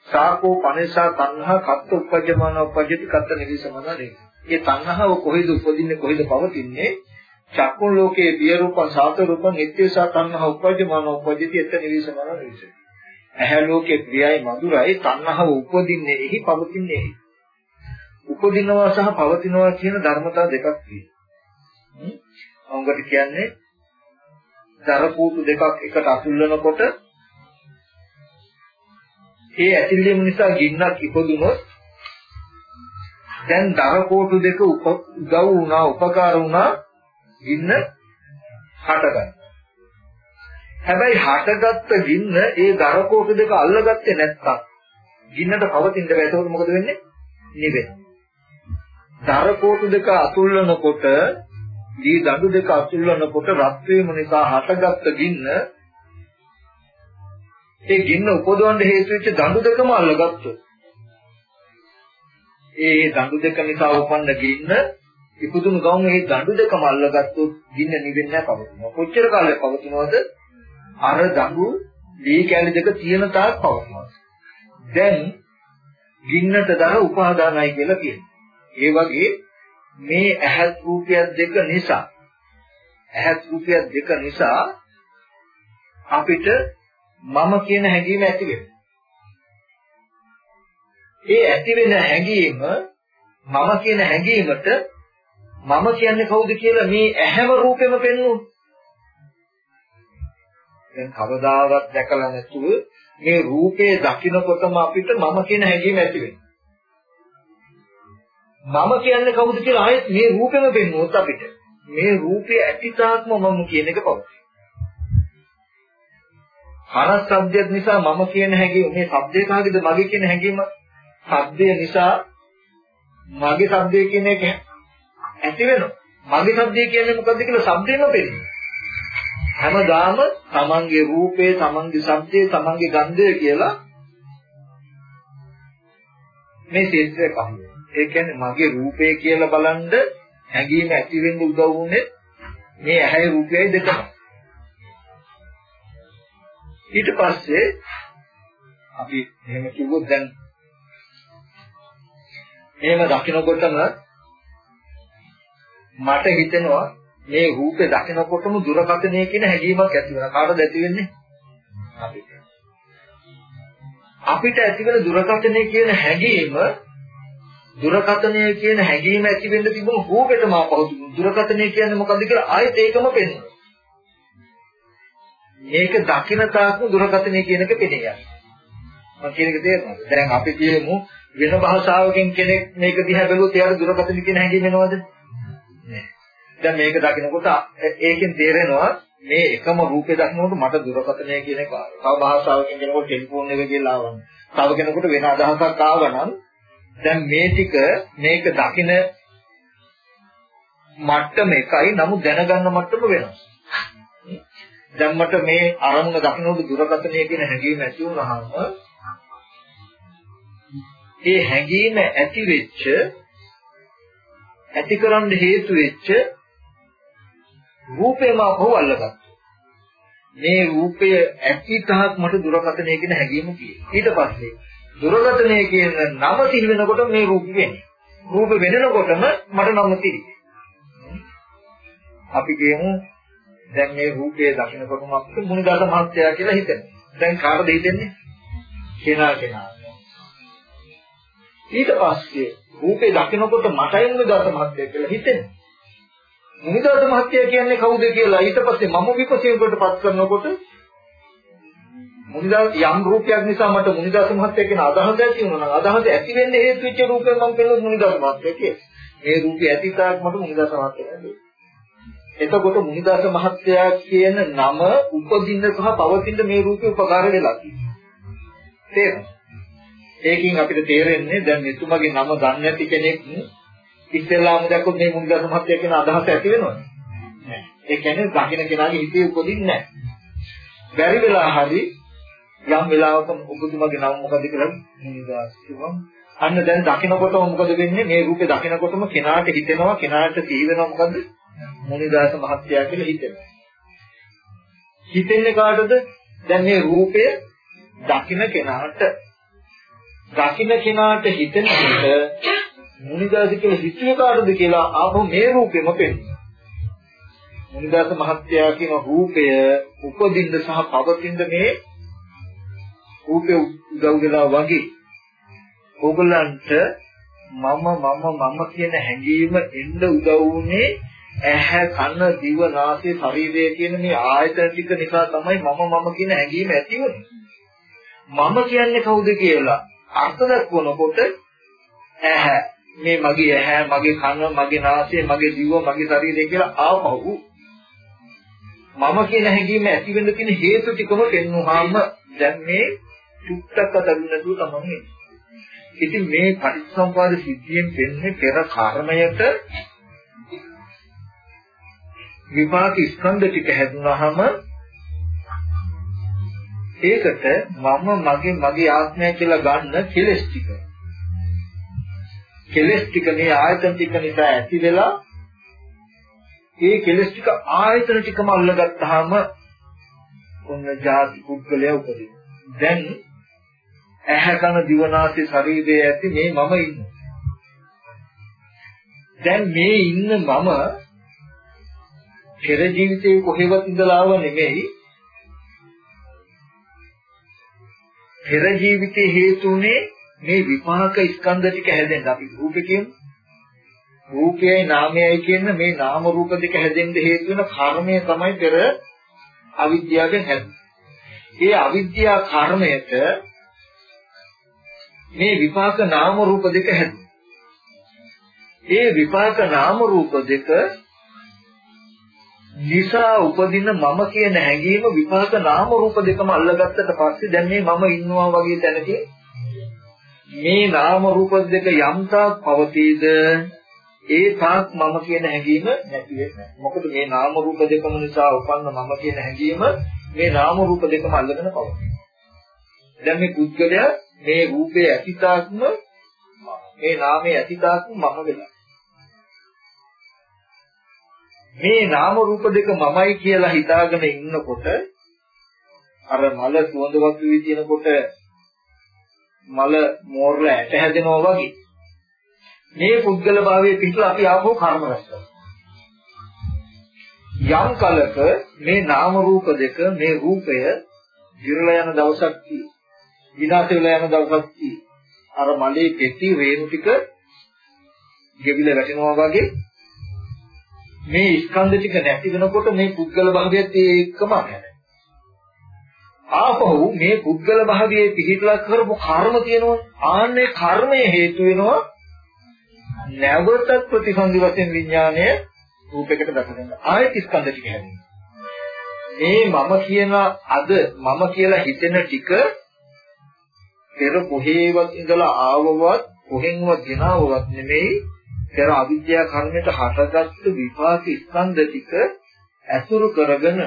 සාකෝ පනේසා තණ්හා කත්ත උපජ්ජමාන උපජ්ජති කත්ත නිවිසමන රේ. මේ තණ්හාව කොහෙද උපදින්නේ කොහෙද පවතින්නේ? චක්කුන් ලෝකයේ දිය රූපං සාත රූපං නිත්‍යසා තණ්හා උපජ්ජමාන උපජ්ජති එත නිවිසමන රේ. ඇහැ ලෝකයේ ප්‍රියයි මధుරයි තණ්හාව උපදින්නේ එහි පවතින්නේ එහි. උපදිනවා සහ පවතිනවා කියන ධර්මතා දෙකක් තියෙනවා. අංගට කියන්නේ දරපූතු දෙකක් එකට අතුල්ලනකොට ඒ ඇතිලීම නිසා ගින්නක් ඉපදුනොත් දැන් දරකෝටු දෙක උදව් වුණා උපකාර වුණා ගින්න හටගන්න. හැබැයි හටගත්ත ගින්න ඒ දරකෝටු දෙක අල්ලගත්තේ නැත්තම් ගින්නට පවතින්න බැහැ. ඒකෝට මොකද වෙන්නේ? නිවෙන්නේ. දරකෝටු දෙක අතුල්ලනකොට දී දඬු දෙක අතුල්ලනකොට රත් වීම නිසා හටගත්ත ගින්න ඒ ගින්න උපදවන්න හේතු වෙච්ච දඬු දෙකම අල්ලගත්තොත් ඒ දඬු දෙක නිසා උපන්න ගින්න ඉපදුණු ගමන් මේ දඬු දෙකම අල්ලගත්තොත් ගින්න නිවෙන්නේ නැහැ පවතිනවා. කොච්චර කාලයක් පවතිනවද? අර දඬු දී කැලි දෙක තියෙන තාක් පවතිනවා. දැන් ගින්නට දර උපාදානයි කියලා කියනවා. ඒ වගේ මේ ඇහත් රූපයක් දෙක නිසා ඇහත් රූපයක් දෙක නිසා අපිට මම කියන හැඟීම ඇති වෙනවා. ඒ ඇති වෙන හැඟීම මම කියන හැඟීමට මම කියන්නේ කවුද කියලා මේ ඇහැම රූපෙම පෙන්වුවොත් දැන් කවදාවත් දැකලා නැතුව මේ රූපේ දකින්නකොටම අපිට මම කියන හැඟීම ඇති වෙනවා. මම කියන්නේ කවුද කියලා ආයෙත් මේ රූපෙම පෙන්වුවොත් අපිට මේ රූපය ඇතිතාවක්ම මම කියන එක පවතී. හරස් શબ્දයක් නිසා මම කියන හැඟීම මේ શબ્දය කාගේද මගේ කියන හැඟීම શબ્දය නිසා මගේ શબ્දය කියන එක ඇති වෙනවා. මගේ શબ્දය කියන්නේ මොකද්ද කියලා શબ્දෙම පෙන්නනවා. හැමදාම තමන්ගේ රූපේ, තමන්ගේ શબ્දේ, තමන්ගේ ගන්ධය කියලා මේ ශේත්‍රය කහුවේ. ඒ කියන්නේ මගේ රූපය කියලා බලන්ද හැඟීම ඇති වෙන්න උදව් වුනේ මේ ඇහැයි රූපයයි දෙකම. ඊට පස්සේ අපි එහෙම කිව්වොත් දැන් එහෙම දකිනකොටම මට හිතෙනවා මේ රූපේ දකිනකොටම දුරකථනය කියන හැඟීමක් ඇති වෙනවා. කාටද ඇති වෙන්නේ? අපිට. අපිට ඇති වෙන දුරකථනය කියන හැඟීම දුරකථනය කියන හැඟීම ඇති වෙන්න තිබුණු රූපෙටම ආපහු දුරකථනය කියන්නේ මොකද්ද කියලා ආයෙත් ඒකම පෙන්වනවා. මේක දකින්න තාක්ම දුරකථනය කියන එක පෙනියයි. මම කියන එක තේරෙනවද? දැන් අපි කියමු වෙන භාෂාවකින් කෙනෙක් මේක දිහා බැලුවොත් එයාට දුරකථන කියන හැඟීම එනවද? නෑ. දැන් මේක දකිනකොට ඒකෙන් තේරෙනවා මේ එකම රූපේ දකිනකොට මට දුරකථනය කියන එක තව භාෂාවකින් කෙනෙකුට ටෙලිෆෝන් එක කියලා ආවම තව කෙනෙකුට වෙන අදහසක් ආවනම් දැන් මේ ටික මේක දකින මට්ටම එකයි නමුත් දැනගන්න මට්ටම වෙනස්. දැන් මට මේ අරමුණ දකින්නොත් දුරකථනය කියන හැඟීම ඇති වුනහම ඒ හැඟීම ඇති වෙච්ච ඇතිකරන්න හේතු වෙච්ච රූපේම අපව අල්ලගත්තා. මේ රූපය ඇති තාක් මට දුරකථනය කියන හැඟීම තියෙනවා. ඊට පස්සේ දුරගතනේ කියන නම සිහි වෙනකොට මේ රූප වෙන්නේ. රූප වෙනකොටම මට නම තිරි. අපි කියමු දැන් මේ රූපය දකිනකොටම අපිට මුනිදාස මහත්තයා කියලා හිතෙනවා. දැන් කාටද හිතෙන්නේ? කෙනා කෙනා. ඊට පස්සේ රූපේ දකිනකොට මටයි මුනිදාස මහත්තයා කියලා හිතෙනවා. මුනිදාස මහත්තයා කියන්නේ කවුද කියලා ඊට පස්සේ මම විපසීමකට පත් කරනකොට මුනිදාස යම් රූපයක් නිසා මට මුනිදාස මහත්තයා කියන අදහස ඇති වුණා නම් අදහස ඇති වෙන්නේ හේතු වෙච්ච රූපයෙන් මම පෙන්නන මුනිදාස මහත්තයා කියලා. මේ රූපය ඇති තාක් මට මුනිදාස මහත්තයා නේද? එතකොට මුනිදාස මහත්තයා කියන නම උපදින්න සහ පවතින මේ රූපේ උපකාර වෙලා තියෙනවා. ඒකෙන් අපිට තේරෙන්නේ දැන් මෙතුමගේ නම දන්නේ නැති කෙනෙක් ඉස්සෙල්ලාම දැක්කොත් මේ මුනිදාස මහත්තයා කියන අදහස ඇති වෙනවද? නෑ. ඒ කියන්නේ දකින්න කෙනාගේ හිතේ උපදින්නේ නැහැ. බැරි වෙලා හරි යම් වෙලාවක ඔබතුමාගේ නම මොකද කියලා මුනිදාස කිව්වම අන්න දැන් දකින්නකොටම මොකද වෙන්නේ? මේ රූපේ දකින්නකොටම කෙනාට හිතෙනවා කෙනාට සිහි වෙනවා මොකද මුනිදාස මහත්තයා කියලා හිතෙනවා. හිතෙන්නේ කාටද? දැන් මේ රූපය දකින්න කෙනාට. දකින්න කෙනාට හිතෙනකොට මුනිදාස කියලා හිතුවේ කාටද කියලා ආපහු මේ රූපෙම පෙන්වනවා. මුනිදාස මහත්තයා කියන රූපය උපදින්න සහ පවතින්න මේ රූපේ උදව් වෙලා වගේ ඕගලන්ට මම මම මම කියන හැඟීම එන්න උදව් වුනේ ඇහැ කන දිව නාසය ශරීරය කියන මේ ආයතන ටික නිසා තමයි මම මම කියන හැඟීම ඇති වුනේ මම කියන්නේ කවුද කියලා අර්ථ දක්වනකොට ඇහැ මේ මගේ ඇහැ මගේ කන මගේ නාසය මගේ දිව මගේ ශරීරය කියලා ආපහු මම කියන හැඟීම ඇති වෙන්න තියෙන හේතු ටිකම පෙන්වුවාම දැන් මේ චුට්ටක් අදන්නතු තමයි. ඉතින් මේ පටිච්චසමුපාද සිද්ධියෙන් වෙන්නේ පෙර කර්මයට විපාක ස්කන්ධ ටික හැදුනහම ඒකට මම මගේ මගේ ආත්මය කියලා ගන්න කෙලස් ටික. කෙලස් ටික මේ ආයතන ටික නිසා ඇති වෙලා ඒ කෙලස් ටික ආයතන ටිකම අල්ලගත්තාම ඔන්න ජාති පුද්ගලයා උපදින. දැන් ඇහැ කන දිවනාසය ශරීරයේ ඇති මේ මම ඉන්නේ. දැන් මේ ඉන්න මම පෙර ජීවිතේ කොහෙවත් ඉඳලා ආව නෙමෙයි. පෙර ජීවිතේ හේතුනේ මේ විපාක ස්කන්ධ ටික හැදෙන්න අපි රූපේ කියමු. රූපයයි නාමයයි කියන මේ නාම රූප දෙක හැදෙන්න හේතු වෙන කර්මය තමයි පෙර අවිද්‍යාවෙන් හැදෙන්නේ. ඒ අවිද්‍යා කර්මයට මේ විපාක නාම රූප දෙක හැදුවා. ඒ විපාක නාම රූප දෙක නිසා උපදින මම කියන හැඟීම විපාක නාම රූප දෙකම අල්ලගත්තට පස්සේ දැන් මේ මම ඉන්නවා වගේ තැනකින් මේ නාම රූප දෙක යම්තාක් පවතීද ඒ තාක් මම කියන හැඟීම නැති වෙන්නේ. මොකද මේ නාම රූප දෙකම නිසා උපන්න මම කියන හැඟීම මේ නාම රූප දෙකම අල්ලගෙන පවතී. දැන් මේ පුද්ගලයා මේ රූපයේ ඇතිතාක්ම මේ නාමයේ ඇතිතාක්ම මම වෙලා. මේ නාම රූප දෙක මමයි කියලා හිතාගෙන ඉන්නකොට අර මල සුවඳවත් වී තියෙනකොට මල මෝරල ඇට හැදෙනවා වගේ. මේ පුද්ගල භාවයේ පිටලා අපි ආපහු කර්ම රැස් යම් කලක මේ නාම රූප දෙක මේ රූපය දිරලා යන දවසක් තියෙනවා. විනාශ වෙලා යන දවසක් තියෙනවා. අර මලේ පෙති රේණු ටික ගෙවිලා වැටෙනවා වගේ මේ ස්කන්ධ ටික නැති වෙනකොට මේ පුද්ගල භාවයත් ඒකම නැහැ. ආපහු මේ පුද්ගල භාවයේ පිහිටලා කරපු කර්ම තියෙනවා. ආන්නේ කර්මය හේතු වෙනවා නැවත ප්‍රතිසන්දි වශයෙන් විඥාණය රූපයකට දක්වන්න. ආයෙත් ස්කන්ධ ටික හැදෙනවා. මේ මම කියන අද මම කියලා හිතෙන ටික පෙර කොහේවත් ඉඳලා ආවවත් කොහෙන්වත් ගෙනාවවත් නෙමෙයි පෙර අවිද්‍යා කර්මයට හටගත්තු විපාක ස්කන්ධ ටික ඇසුරු කරගෙන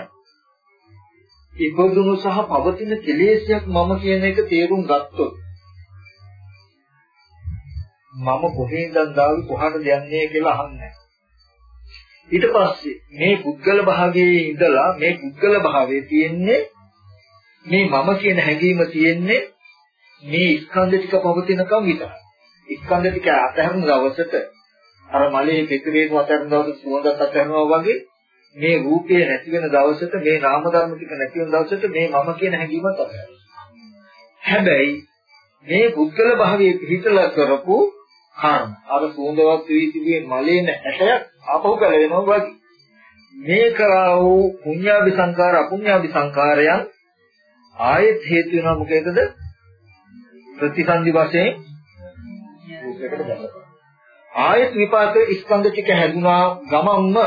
ඉපදුණු සහ පවතින කෙලෙසයක් මම කියන එක තේරුම් ගත්තොත් මම කොහෙන්ද දාවි කොහටද යන්නේ කියලා අහන්නේ ඊට පස්සේ මේ පුද්ගල භාවයේ ඉඳලා මේ පුද්ගල භාවයේ තියෙන්නේ මේ මම කියන හැඟීම තියෙන්නේ මේ ස්කන්ධ ටික පවතිනකම් විතරයි. ස්කන්ධ ටික අතහැරන දවසට අර මලේ පිටුරේක අතහැරන දවසට සුවඳත් අතහැරනවා වගේ මේ රූපය නැති වෙන දවසට මේ නාම ධර්ම ටික නැති වෙන දවසට මේ මම කියන හැඟීමත් අතහැරෙනවා. හැබැයි මේ පුද්ගල භාවයේ පිටලා කරපු කර්ම අර සුවඳවත් වී තිබේ මලේ නැටයක් ආපහු පැලවෙනවා වගේ මේ කරා වූ පුඤ්ඤාභි සංකාර අපුඤ්ඤාභි සංකාරයන් ආයෙත් හේතු වෙනවා මොකේදද? ප්‍රතිසන්දි වශයෙන් රූපයකට බැලපා. ආයෙත් විපාක ස්කන්ධ ටික හැදුනා ගමන්ම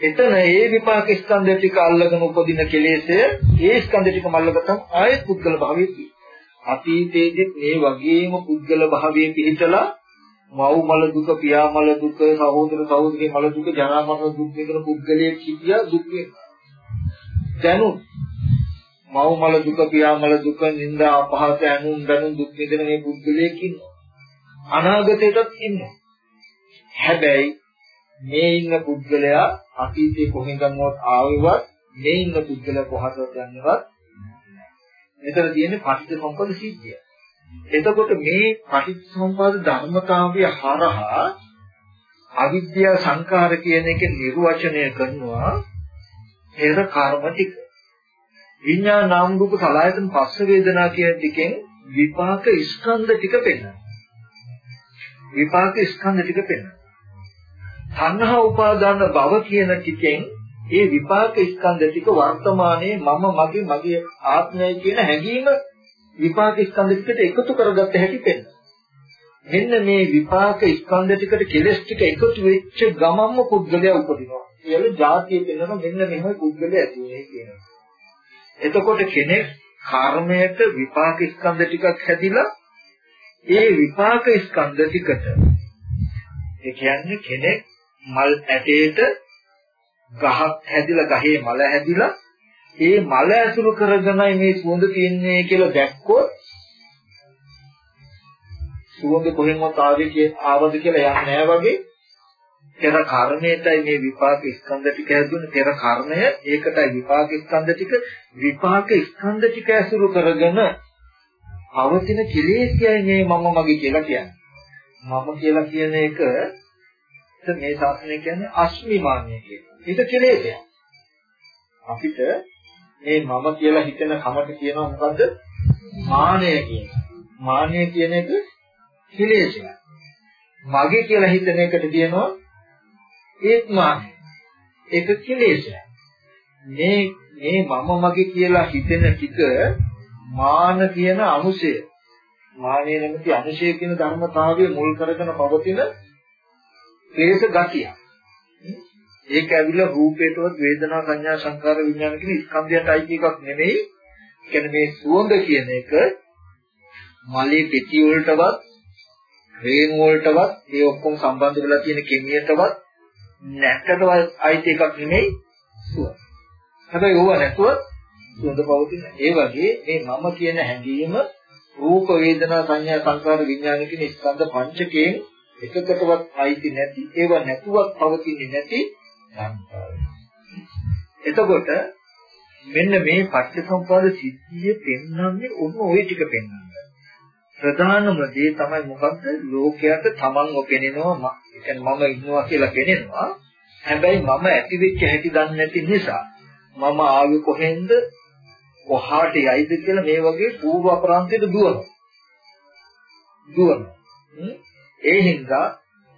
එතන ඒ විපාක ස්කන්ධ ටික අල්ලගෙන උපදින කෙලෙසය ඒ ස්කන්ධ ටික මල්ලගත්තම ආයෙත් පුද්ගල භාවයේ තියෙනවා. අතීතයේදීත් මේ වගේම පුද්ගල භාවයේ පිහිටලා මව් මල දුක, පියා මල දුක, සහෝදර සහෝදරිය මල දුක, ජරා මරණ දුක් විඳින පුද්ගලයෙක් හිටියා දුක් දැනුත් මව් මල දුක, පියා මල දුක, නිന്ദා අපහාස ඇනුම් බැනුම් දුක් විඳින මේ පුද්ගලයෙක් ඉන්නවා. අනාගතයටත් ඉන්නවා. හැබැයි මේ ඉන්න පුද්ගලයා අතීතේ කොහෙන්දන්වත් ආවෙවත් මේ ඉන්න පුද්ගලයා කොහටවත් යන්නවත් මෙතන තියෙන්නේ පටිච්චසමුප්පාද සිද්ධිය. එතකොට මේ පටිච්චසමුපාද ධර්මතාවය හරහා අවිද්‍යා සංකාර කියන එක නිර්වචනය කරනවා පෙර කර්ම ටික. විඤ්ඤාණ නාම රූප සලආයතන පස්ස වේදනා කියන ටිකෙන් විපාක ස්කන්ධ ටික පෙන්වනවා. විපාක ස්කන්ධ ටික පෙන්වනවා. තණ්හා උපාදාන භව කියන ටිකෙන් ඒ විපාක ස්කන්ධ ටික වර්තමානයේ මම මගේ මගේ ආත්මය කියන හැඟීම විපාක ස්කන්ධ ටිකට එකතු කරගත්ත හැටි පෙන්න. මෙන්න මේ විපාක ස්කන්ධ ටිකට කෙලස් ටික එකතු වෙච්ච ගමම්ම පුද්ගලයා උපදිනවා. කියලා જાතිය පෙන්නන මෙන්න මෙහෙම පුද්ගලයා ඇති වෙන්නේ කියනවා. එතකොට කෙනෙක් කර්මයට විපාක ස්කන්ධ ටිකක් හැදිලා ඒ විපාක ස්කන්ධ ටිකට ඒ කියන්නේ කෙනෙක් මල් ඇටේට ගහක් හැදිලා ගහේ මල හැදිලා ඒ මල ඇසුරු කරගෙනයි මේ සුවඳ තියන්නේ කියලා දැක්කොත් සුවඳ කොහෙන්වත් ආවේ කිය ආවද කියලා යන්නේ නැහැ වගේ පෙර කර්මයටයි මේ විපාක ස්කන්ධ ටික හැදුනේ පෙර කර්මය ඒකටයි විපාක ස්කන්ධ ටික විපාක ස්කන්ධ ටික ඇසුරු කරගෙන පවතින කෙලෙස්යයි මේ මම මගේ කියලා කියන්නේ මම කියලා කියන එක මේ ශාස්ත්‍රය කියන්නේ අස්මිමාන්‍ය කියන. ඒක කෙලෙසයක්. අපිට මේ මම කියලා හිතන කමට කියනවා මොකද්ද? මානය කියන. මානය කියන එක කෙලෙසයක්. මගේ කියලා හිතන එකට කියනවා ඒත් මානය. ඒක කෙලෙසයක්. මේ මේ මම මගේ කියලා හිතෙන ටික මාන කියන අනුශය මානෙ නැමැති අනුශය කියන ධර්මතාවය මුල් කරගෙන පවතින ක්ලේශ ගතිය. ඒක ඇවිල්ලා රූපේටවත් වේදනා සංඥා සංකාර විඥාන කියන ස්කන්ධයට අයිති එකක් නෙමෙයි. කියන්නේ මේ සුවඳ කියන එක මලේ පෙති වලටවත් රේන් වලටවත් ඒ ඔක්කොම සම්බන්ධ වෙලා තියෙන කෙමියටවත් නැටටවත් අයිති එකක් නෙමෙයි සුවඳ. හැබැයි ඕව නැතුව සුවඳ පවතින. ඒ වගේ මේ මම කියන හැඟීම රූප වේදනා සංඥා සංකාර විඥාන කියන ස්කන්ධ පංචකයෙන් එකකටවත් අයිති නැති ඒව නැතුවත් පවතින්නේ නැති සංස්කාරය. එතකොට මෙන්න මේ පටිච්චසමුප්පාද සිද්ධිය පෙන්වන්නේ ඔන්න ওই ටික පෙන්වන්නේ. ප්‍රධානම දේ තමයි මොකද්ද? ලෝකයට තමන්ව පෙනෙනවා, ඒ කියන්නේ මම ඉන්නවා කියලා පෙනෙනවා. හැබැයි මම ඇති වෙච්ච හැටි දන්නේ නැති නිසා මම ආවේ කොහෙන්ද? කොහාට යයිද කියලා මේ වගේ පූර්ව අපරාන්තයට දුවනවා. දුවනවා. ඒ හින්දා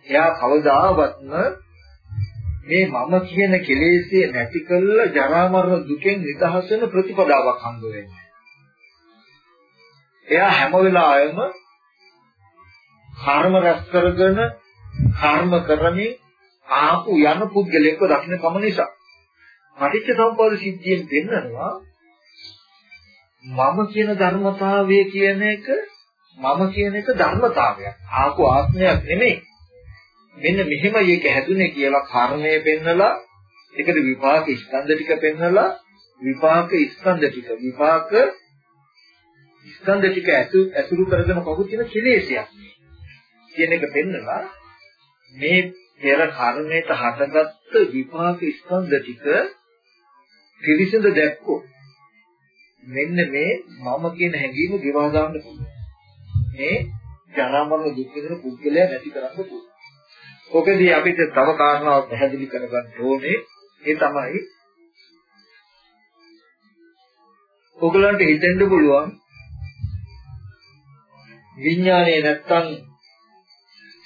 එයා කවදාවත්ම මේ මම කියන කෙලෙස්ය නැති කළා ජරා මරණ දුකෙන් නිදහස් වෙන ප්‍රතිපදාවක් හම්බ වෙන්නේ. එයා හැම වෙලාවෙම කර්ම රැස් කරගෙන කර්ම කරමින් ආපු යන පුද්ගලයෙක්ව දකින්න කම නිසා. පටිච්ච සමුප්පාද සිද්ධියෙන් දෙන්නනවා මම කියන ධර්මතාවය කියන එක මම කියන එක ධර්මතාවයක්. ආපු ආත්මයක් නෙමෙයි. මෙන්න මෙහෙමයි ඒක හැදුනේ කියලා කර්මය පෙන්නලා ඒකට විපාක ස්කන්ධ ටික පෙන්නලා විපාක ස්කන්ධ ටික විපාක ස්කන්ධ ටික ඇසුරු කරගෙන පවතින කෙලෙසයක්. කියන එක පෙන්නලා මේ පෙර කර්මයට හටගත්ත විපාක ස්කන්ධ ටික පිරිසිදු දැක්කොත් මෙන්න මේ මම කියන හැඟීම ගෙවා ගන්න පුළුවන්. මේ ජරා මරණ දුක් විඳින පුද්ගලයා නැති කරන්න පුළුවන්. ඔකදී අපිට තව කාරණාවක් පැහැදිලි කරගන්න ඕනේ. ඒ තමයි ඔයගලන්ට හිතෙන්න පුළුවන් විඥානයේ නැත්තම්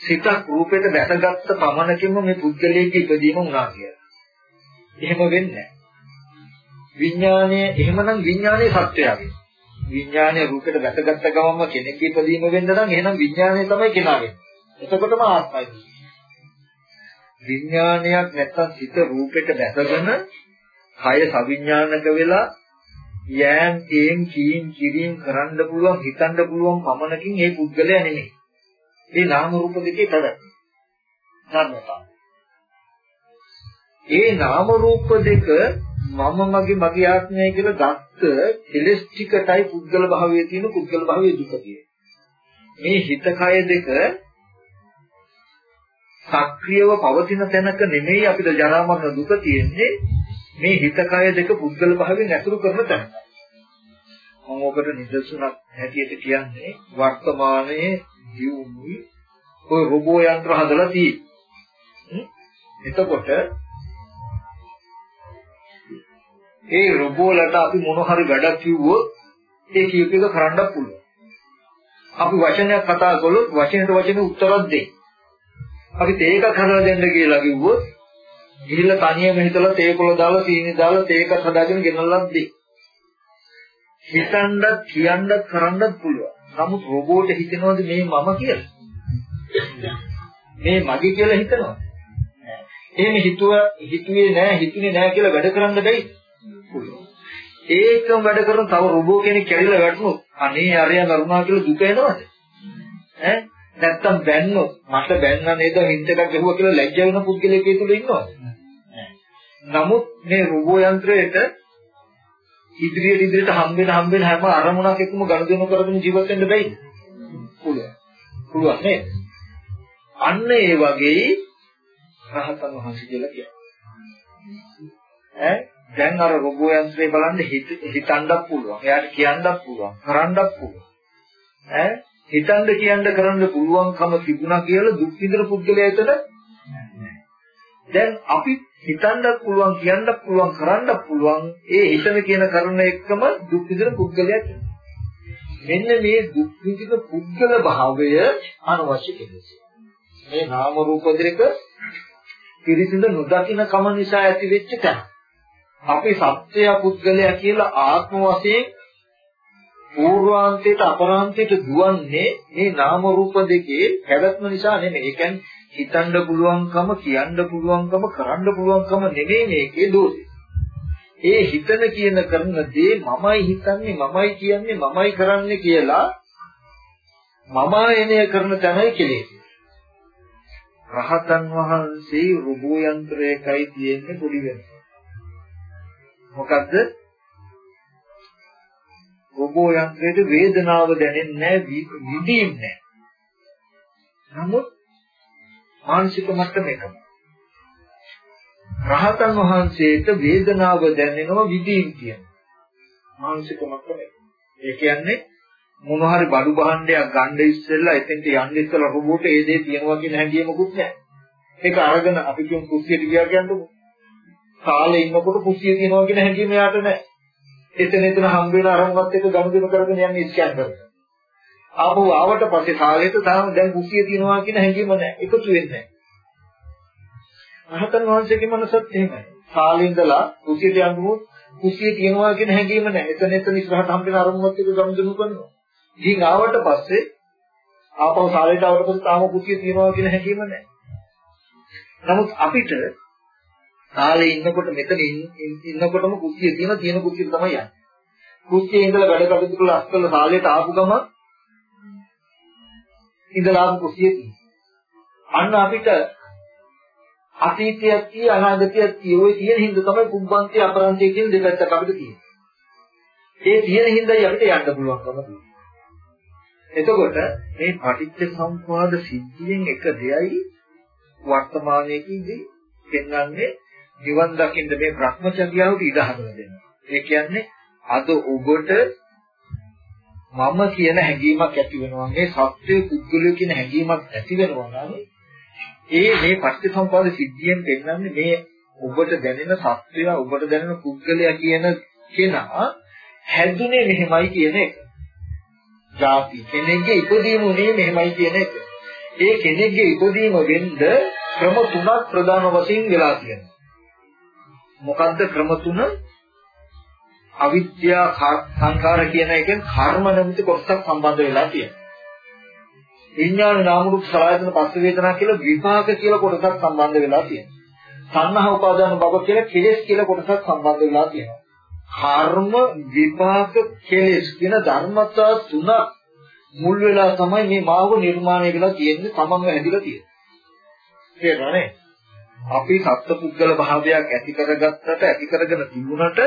සිතක් රූපයට දැකගත්ත පමණකින්ම මේ පුද්ගලයේ ඉදීම වුණා කියලා. එහෙම වෙන්නේ විඥානය එහෙමනම් විඥානයේ සත්‍යයගේ. විඥානය රූපයට වැටගත්ත ගමන්ම කෙනෙක් ඉපදීම වෙන්න නම් එහෙනම් විඥානය තමයි කෙනාගේ. එතකොටම ආත්මයි. විඥානයක් නැත්තම් හිත රූපෙට බැසගෙන කය සවිඥානික වෙලා යෑම් තේම් කීම් කිරීම කරන්න පුළුවන් හිතන්න පුළුවන් පමණකින් මේ පුද්ගලයා නෙමෙයි. මේ නාම රූප දෙකේ පැවැත්ම. ධර්මතාව. ඒ නාම රූප දෙක මම මගේ මගේ ආත්මය කියලා ගත්ත කෙලස් ටිකටයි පුද්ගල භාවයේ තියෙන පුද්ගල භාවයේ දුක මේ හිත කය දෙක සක්‍රියව පවතින තැනක නෙමෙයි අපිට ජරා මරණ දුක තියෙන්නේ මේ හිත කය දෙක පුද්ගල භාවයෙන් ඇතුළු කරන තැන. මම ඔබට නිදර්ශනක් හැටියට කියන්නේ වර්තමානයේ ජීවුනි ඔය රොබෝ යන්ත්‍ර හදලා තියෙන්නේ. එතකොට ඒ රොබෝලට අපි මොන හරි වැඩක් කිව්වොත් ඒ කියූප එක කරන්නත් පුළුවන්. අපි වචනයක් කතා කළොත් වචනෙට වචන උත්තරයක් දෙයි. අපි තේකක් හදලා දෙන්න කියලා කිව්වොත් ගිහිල්ලා තනියම හිතලා තේකොළ දාලා සීනි දාලා තේකක් හදාගෙන ගෙනල්ලා දෙයි. හිතන්නත් කියන්නත් කරන්නත් පුළුවන්. නමුත් රොබෝට හිතනවාද මේ මම කියලා? මේ මගේ කියලා හිතනවා. එහෙම හිතුව හිතුවේ නෑ හිතුනේ නෑ කියලා වැඩ කරන්න බැයි. ඒකම වැඩ කරන තව රොබෝ කෙනෙක් කැරිලා වැටුණොත් අනේ අරයා කරුණා කියලා දුක එනවද? ඈ නැත්තම් බැන්නොත් මට බැන්නා නේද හින්ද එකක් ගහුවා කියලා ලැජ්ජ වෙන පුද්ගලයෙක් ඒ තුල ඉන්නවද? නමුත් මේ රොබෝ යන්ත්‍රයට ඉදිරියට ඉදිරියට හම්බෙන හම්බෙන හැම අරමුණක් එක්කම ගනුදෙනු කරගෙන ජීවත් වෙන්න බැයිද? පුළුවන්. පුළුවන් නේද? අන්න ඒ වගේ රහතන් වහන්සේ කියලා කියනවා. ඈ දැන් අර රොබෝ යන්ත්‍රය බලන්න හිතන්නත් පුළුවන්. එයාට කියන්නත් පුළුවන්. කරන්නත් පුළුවන්. ඈ හිතන්න කියන්න කරන්න පුළුවන්කම තිබුණා කියලා දුක් විඳින පුද්ගලයා එතන දැන් අපි හිතන්නත් පුළුවන් කියන්නත් පුළුවන් කරන්නත් පුළුවන් ඒ හිතන කියන කරන එකම දුක් විඳින පුද්ගලයා මෙන්න මේ දුක් විඳින පුද්ගල භාවය අනවශ්‍ය කෙලෙස්. මේ නාම රූප දෙක පිරිසිදු නොදකින්න කම නිසා ඇති වෙච්ච තැන. අපි සත්‍යය පුද්ගලයා කියලා ආත්ම වශයෙන් පූර්වාන්තයට අපරාන්තයට දුවන්නේ මේ නාම රූප දෙකේ පැවැත්ම නිසා නෙමෙයි. ඒ කියන්නේ හිතන්න පුළුවන්කම, කියන්න පුළුවන්කම, කරන්න පුළුවන්කම නෙමෙයි මේකේ දෝෂය. ඒ හිතන කියන කරන දේ මමයි හිතන්නේ, මමයි කියන්නේ, මමයි කරන්නේ කියලා මමායනය කරන තැනයි කෙලෙස්. රහතන් වහන්සේ රුබෝ යන්ත්‍රයකයි තියෙන්නේ පොඩි වෙනස. මොකද්ද? රොබෝ යන්ත්‍රයේ වේදනාව දැනෙන්නේ නැහැ, විඳින්නේ නැහැ. නමුත් මානසික මට්ටම එකම. රහතන් වහන්සේට වේදනාව දැනෙනවා විඳින් කියනවා. මානසික මට්ටම ඒ කියන්නේ මොන හරි බඩු භාණ්ඩයක් ගන්න ඉස්සෙල්ලා එතෙන්ට යන්න ඉස්සෙල්ලා රොබෝට ඒ දේ තියනවා කියන හැඟීමකුත් නැහැ. ඒක අරගෙන අපි කියමු කුස්සියට ගියා කියන්නකො. කාලේ ඉන්නකොට කුස්සිය තියනවා කියන හැඟීම යාට නැහැ. එතන එතන හම් වෙන අරමුණත් එක්ක ගනුදෙනු කරගෙන යන්නේ ස්කෑන් කරගෙන. ආපහු ආවට පස්සේ කාලෙට තාම දැන් කුස්සිය තියනවා කියන හැඟීම නැහැ. එකතු වෙන්නේ නැහැ. රහතන් වහන්සේගේ මනසත් එහෙමයි. කාලේ ඉඳලා කුස්සියට යනකොට කුස්සිය තියනවා කියන හැඟීම නැහැ. එතන එතන ඉස්සරහට හම් වෙන අරමුණත් එක්ක ගනුදෙනු කරනවා. ගිහින් ආවට පස්සේ ආපහු කාලේට ආවට පස්සේ තාම කුස්සිය තියනවා කියන හැඟීම නැහැ. නමුත් අපිට කාලේ ඉන්නකොට මෙතන ඉන්නකොටම කුස්සිය තියෙන තියෙන කුස්සිය තමයි යන්නේ. කුස්සියේ ඉඳලා වැඩ කටයුතු කරලා අස්කල කාලේට ආපු ගම ඉඳලා ආපු කුස්සිය අන්න අපිට අතීතයක් කිය අනාගතයක් කිය ඔය තියෙන හින්දා තමයි කුම්බන්ති අපරන්ති කියන දෙපැත්තක් අපිට තියෙන්නේ. ඒ තියෙන හින්දායි අපිට යන්න පුළුවන්කම තියෙන්නේ. එතකොට මේ පටිච්ච සම්පදාය සිද්ධියෙන් එක දෙයයි වර්තමානයේදී පෙන්වන්නේ නිවන් දකින්න මේ භ්‍රමචර්යාවට ඉඩ හදලා දෙනවා. ඒ කියන්නේ අද ඔබට මම කියන හැඟීමක් ඇති වෙනවා මේ සත්‍ය පුද්ගලය කියන හැඟීමක් ඇති වෙනවා නම් ඒ මේ පටිච්චසමුප්පාද සිද්ධියෙන් දෙන්නන්නේ මේ ඔබට දැනෙන සත්‍යය ඔබට දැනෙන පුද්ගලයා කියන කෙනා හැදුනේ මෙහෙමයි කියන එක. ಜಾති කෙනෙක්ගේ ඉපදීම උනේ මෙහෙමයි කියන එක. ඒ කෙනෙක්ගේ ඉපදීම වෙන්න ක්‍රම තුනක් ප්‍රධාන වශයෙන් වෙලා තියෙනවා. මොකද්ද ක්‍රම තුන? අවිද්‍යා සංකාර කියන එකෙන් කර්ම නැමැති කොටසක් සම්බන්ධ වෙලා තියෙනවා. විඥාන නාම රූප සලආයතන පස්ස වේදනා කියලා විපාක කියලා කොටසක් සම්බන්ධ වෙලා තියෙනවා. සංහා උපාදාන භව කියලා කෙලෙස් කියලා කොටසක් සම්බන්ධ වෙලා තියෙනවා. කර්ම විපාක කෙලෙස් කියන ධර්මතා තුන මුල් වෙලා තමයි මේ මාව නිර්මාණය වෙලා තියෙන්නේ තමන්ව හැදිලා තියෙන්නේ. තේරෙනවනේ? අපි සත්පුද්ගල භාවයක් ඇති කරගත්තට ඇති කරගෙන තිබුණට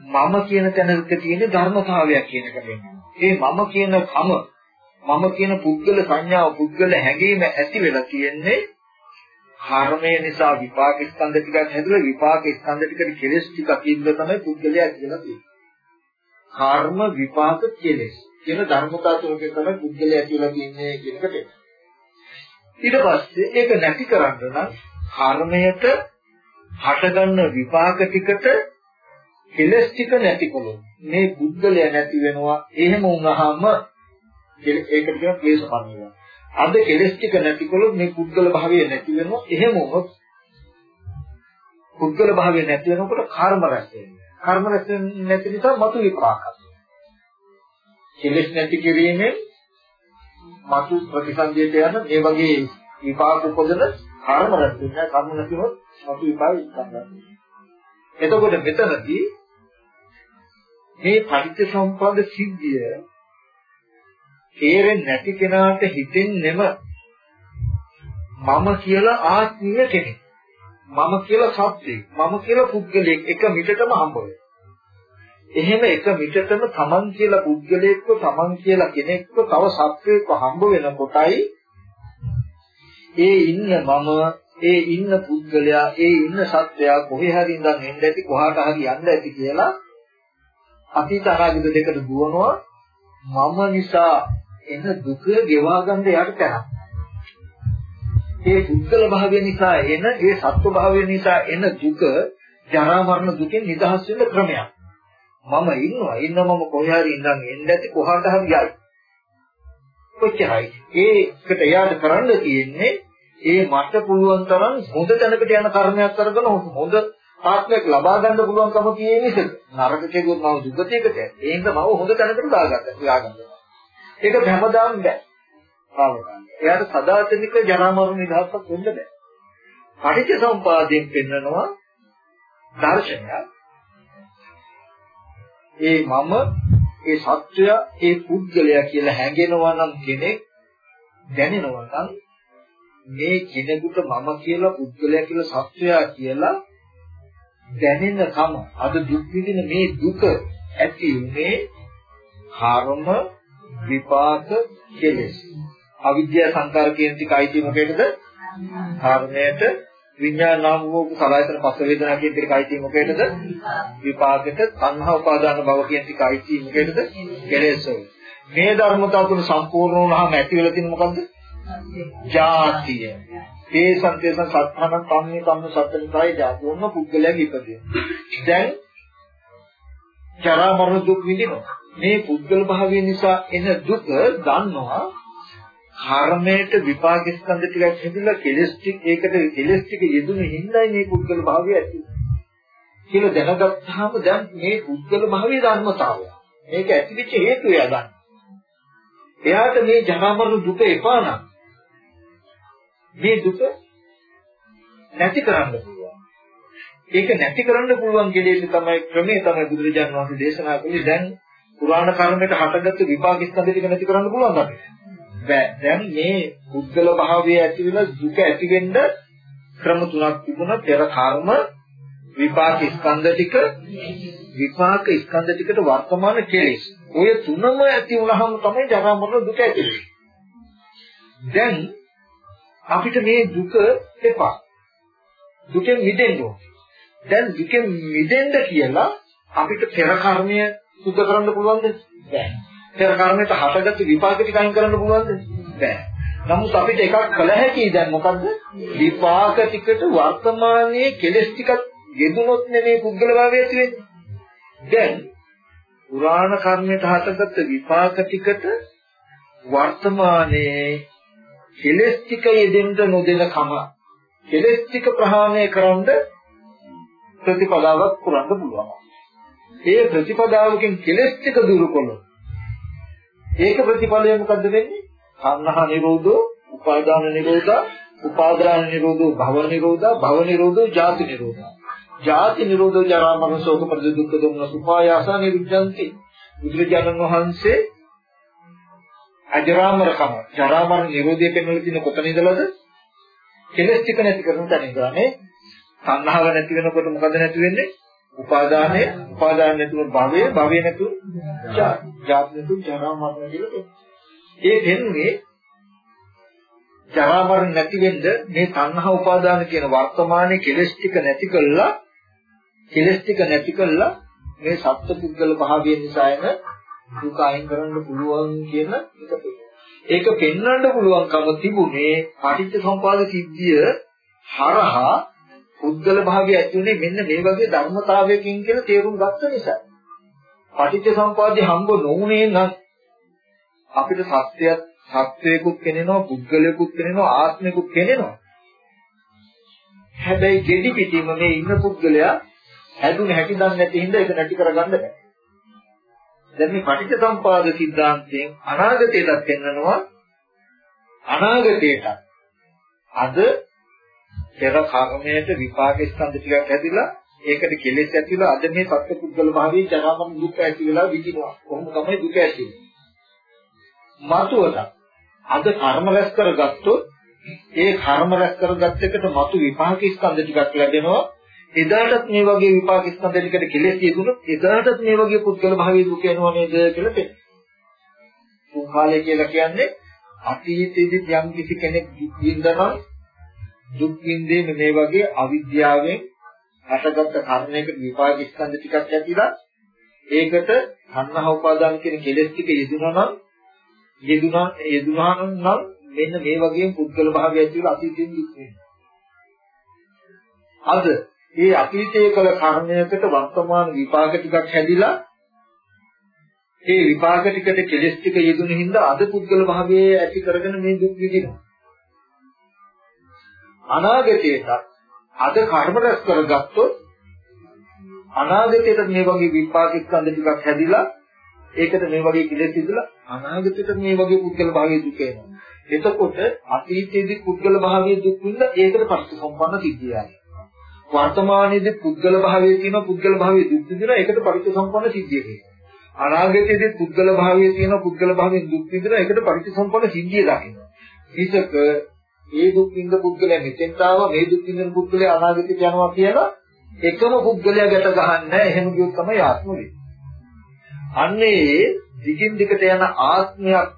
මම කියන තැනක තියෙන ධර්මතාවයක් කියන එක ඒ මම කියන කම මම කියන පුද්ගල සංඥාව පුද්ගල හැඟීම ඇති වෙලා තියෙන්නේ කර්මය නිසා විපාක ස්කන්ධ ටිකක් හැදුවා විපාක ස්කන්ධ ටිකට කෙලස් ටිකක් ඉන්න තමයි පුද්ගලයා කියලා තියෙන්නේ. කර්ම විපාක කෙලස් කියන ධර්මතාව තුනක තමයි පුද්ගලයා කියලා කියන්නේ කියන එකට. ඊට පස්සේ ඒක නැති කරන්න නම් කර්මයට හටගන්න විපාක ටිකට කෙලස් ටික නැතිකොළොත් මේ පුද්ගලයා නැති වෙනවා එහෙම වුණාම ඒකට කියන ක්ලේශ පරිණාමය. අද කෙලස් ටික නැතිකොළොත් මේ පුද්ගල භාවය නැති වෙනවා. එහෙම වුණොත් පුද්ගල භාවය නැති වෙනකොට කර්ම රැස් වෙනවා. කර්ම රැස් නැති නිසා මතු විපාක. කෙලස් නැති කිරීමෙන් මතු ප්‍රතිසන්දියට යන මේ වගේ විපාක උපදන කර්ම රැස් වෙනවා. කර්ම නැතිවොත් මතු විපාක ඉස්සන්නා. එතකොට මෙතනදී මේ පටිච්චසමුප්පාද සිද්ධිය තේරෙන්නේ නැති කෙනාට හිතෙන්නෙම මම කියලා ආත්මීය කෙනෙක්. මම කියලා සත්‍යයක්. මම කියලා පුද්ගලයෙක් එක මිටටම හම්බ එහෙම එක මිටටම තමන් කියලා පුද්ගලයෙක්ව තමන් කියලා කෙනෙක්ව තව සත්‍යයක්ව හම්බ වෙනකොටයි ඒ ඉන්න මම ඒ ඉන්න පුද්ගලයා ඒ ඉන්න සත්‍යයා කොහේ හරි ඉඳන් එන්න ඇති කොහාට හරි යන්න ඇති කියලා අතීත අනාගත දෙකට දුවනවා මම නිසා එන දුක ගෙවා ගන්න යාට තැනක්. ඒ පුද්ගල භාවය නිසා එන ඒ සත්ව භාවය නිසා එන දුක ජරා මරණ දුකෙන් නිදහස් වෙන්න ක්‍රමයක්. මම ඉන්නවා ඉන්න මම කොහේ හරි ඉඳන් එන්න ඇති කොහාට හරි යයි. කොච්චරයි. ඒකට යාට කරන්න තියෙන්නේ ඒ මට පුළුවන් තරම් හොඳ තැනකට යන කර්මයක් කරගෙන හොඳ ආත්මයක් ලබා ගන්න පුළුවන්කම තියෙන නිසා නරක කෙරුවොත් මම දුගතියකට ඒ හින්දා මම හොඳ තැනකට දාගත්තා. යාගන්න. ඒක හැමදාම බෑ. පාවකන්න. එයාට සදාතනික ජරා මරණ නිදහසක් වෙන්න බෑ. පටිච්ච සමුපාදයෙන් පෙන්නනවා දර්ශනය. ඒ මම ඒ සත්‍යය ඒ පුද්ගලයා කියලා හැඟෙනවා නම් කෙනෙක් දැනෙනවා නම් මේ කෙනෙකුට මම කියලා පුද්ගලයා කියලා සත්‍යය කියලා දැනෙන කම අද දුක් විඳින මේ දුක ඇති උනේ කර්ම විපාක කෙලෙස්. අවිද්‍යා සංකාර කියන ටික අයිති මොකේද? කර්මයට විඥාන නාම රූප සලආයතන පස්ස වේදනා කියන ටික අයිති මොකේද? විපාකෙට සංහා උපාදාන භව කියන ටික අයිති මොකේද? කෙලෙස් මේ ධර්මතාව තුන සම්පූර්ණ වුණාම ඇති වෙලා තියෙන මොකද්ද? ජාතිය. ඒ සංකේතන සත්‍යන කම්මේ කම්ම සත්‍යනිකායේ ජාති වුණ පුද්ගලයන් ඉපදෙන. දැන් ජරා මරණ දුක් විඳිනවා. මේ පුද්ගල භාවය නිසා එන දුක දන්නවා කර්මයට විපාක ස්කන්ධ ටිකක් හැදිලා කෙලස් ටික ඒකට කෙලස් ටික යෙදුණු හිඳයි මේ පුද්ගල භාවය ඇති කියලා දැනගත්තාම දැන් මේ පුද්ගල භාවයේ ධර්මතාවය මේක ඇතිවෙච්ච හේතුව එයා දන්න. එයාට මේ ජරා මරණ දුක එපා නම් මේ දුක නැති කරන්න පුළුවන්. ඒක නැති කරන්න පුළුවන් කෙලෙස් තමයි ක්‍රමේ තමයි බුදුරජාණන් වහන්සේ දේශනා කළේ දැන් පුරාණ කර්මයට හටගත්තු විපාක ස්කන්ධ ටික නැති කරන්න පුළුවන් අපිට. බෑ. දැන් මේ පුද්ගල භාවය ඇති වෙන දුක ඇති වෙන්න ක්‍රම තුනක් තිබුණා. පෙර කර්ම විපාක ස්කන්ධ ටික විපාක ස්කන්ධ ටිකට වර්තමාන කෙලෙස්. ඔය තුනම ඇති වුණාම තමයි ජරා මරණ දුක ඇති වෙන්නේ. දැන් අපිට මේ දුක එපා. දුකෙන් මිදෙන්න ඕනේ. දැන් දුකෙන් මිදෙන්න කියලා අපිට පෙර කර්මය සුද්ධ කරන්න පුළුවන්ද? බෑ. පෙර කර්මයට හටගත්තු විපාක ටික අයින් කරන්න පුළුවන්ද? බෑ. නමුත් අපිට එකක් කළ හැකි දැන් මොකද්ද? විපාක ටිකට වර්තමානයේ කෙලස් ටිකක් යෙදුනොත් නෙමේ පුද්ගල භාවය ඇති වෙන්නේ. දැන් පුරාණ කර්මයට හටගත්ත විපාක ටිකට වර්තමානයේ කෙලස් ටික යෙදෙන්න නොදෙන කම කෙලස් ටික ප්‍රහාණය කරන්න ප්‍රතිපදාවක් පුරන්න පුළුවන්. ඒ ප්‍රතිපදාවකින් කෙලෙස් ටික දුරු කළොත් ඒක ප්‍රතිඵලය මොකද්ද වෙන්නේ? සංහා නිරෝධෝ, උපාදාන නිරෝධා, උපාදාන නිරෝධෝ, භව නිරෝධා, භව නිරෝධෝ, ජාති නිරෝධා. ජාති නිරෝධෝ ජරා මරණ ශෝක පරිදු දුක්ඛ දොමන සුපායාස නිරුද්ධಂತಿ. බුදුරජාණන් වහන්සේ අජරාමරකම, ජරා මරණ නිරෝධය පෙන්වලා තියෙන කොතන ඉඳලාද? කෙලස් ටික නැති කරන තැන ඉඳලා නේ. සංහාව නැති වෙනකොට මොකද නැති වෙන්නේ? උපාදානය, උපාදාන නැතුව භවය, භවය නැතුව ජාති නැතුව ජරා මරණ කියලා ඒ දෙන්නේ ජරා මරණ නැති වෙන්න මේ සංහා උපාදාන කියන වර්තමානයේ කෙලස් ටික නැති කළා කෙලස් ටික නැති කළා මේ සත්පුද්ගල භාවය නිසා එන දුක අයින් කරන්න පුළුවන් කියන එක ඒක පෙන්වන්න පුළුවන්කම තිබුණේ පටිච්ච සම්පාද සිද්ධිය හරහා පුද්ගල භාවය ඇති උනේ මෙන්න මේ වගේ ධර්මතාවයකින් කියලා තේරුම් ගත්ත නිසා. පටිච්ච සම්පාදේ හම්බ නොවුනේ නම් අපිට සත්‍යයක් සත්වයකුත් කෙනෙනවා පුද්ගලයෙකුත් කෙනෙනවා ආත්මිකුත් කෙනෙනවා. හැබැයි gedhi පිටින්ම මේ ඉන්න පුද්ගලයා හැදුනේ හැටි දන්නේ නැති හින්දා ඒක නැති කරගන්න බෑ. දැන් මේ පටිච්ච සම්පාද සිද්ධාන්තයෙන් අනාගතයටත් පෙන්වනවා අනාගතයට අද පෙර කර්මයට විපාක ස්කන්ධ ටිකක් ඇතිලා ඒකට කෙලෙස් ඇතිලා අද මේ සත්‍ය පුද්ගල භාවයේ ජරාමරණ දුක් ඇති වෙලා විඳිනවා. කොහොම තමයි දුක ඇති වෙන්නේ? මතුවට අද කර්ම රැස් කරගත්තොත් ඒ කර්ම රැස් කරගත් එකට මතු විපාක ස්කන්ධ ටිකක් ලැබෙනවා. එදාටත් මේ වගේ විපාක ස්කන්ධ ටිකට කෙලෙස් යෙදුනොත් එදාටත් මේ වගේ පුද්ගල භාවයේ දුක එනවා නේද කියලා පෙන්නනවා. තුන්කාලය කියලා කියන්නේ අතීතයේදී යම් කිසි කෙනෙක් විඳනවා දුක් විඳින්න මේ වගේ අවිද්‍යාවෙන් හටගත්ත කර්ණයකට විපාක ස්කන්ධ ටිකක් ඇතිලා ඒකට සංහව උපාදාන කියන කෙලෙස් ටික යෙදුනා නම් යෙදුනා යෙදුනා නම් මෙන්න මේ වගේ පුද්ගල භාවය ඇතිවලා අතීතයෙන් දුක් වෙනවා. අද මේ අතීතයේ කළ කර්මයකට වර්තමාන විපාක ටිකක් හැදිලා ඒ විපාක ටිකට කෙලෙස් ටික යෙදුන හින්දා අද පුද්ගල භාවයේ ඇති කරගෙන මේ දුක් විඳිනවා. අනාගතයට අද කර්ම රැස් කරගත්තොත් අනාගතයට මේ වගේ විපාක ස්කන්ධ ටිකක් හැදිලා ඒකට මේ වගේ කෙලෙස් ඉදලා අනාගතයට මේ වගේ පුද්ගල භාවයේ දුක එනවා. එතකොට අතීතයේදී පුද්ගල භාවයේ දුක් විඳ ඒකට පරිසම්පන්න සිද්ධියයි. වර්තමානයේදී පුද්ගල භාවයේ තියෙන පුද්ගල භාවයේ දුක් විඳින ඒකට පරිසම්පන්න සිද්ධිය කියනවා. අනාගතයේදී පුද්ගල භාවයේ තියෙන පුද්ගල භාවයේ දුක් විඳින ඒකට පරිසම්පන්න සිද්ධිය දකිනවා. හිතක ඒ දුක් විඳ පුද්ගලයා මෙතෙන්ට ආවා මේ දුක් විඳින පුද්ගලයා අනාගතයට යනවා කියලා එකම පුද්ගලයා ගැට ගහන්නේ එහෙම කියොත් තමයි ආත්ම වෙන්නේ. අන්නේ දිගින් දිගට යන ආත්මයක්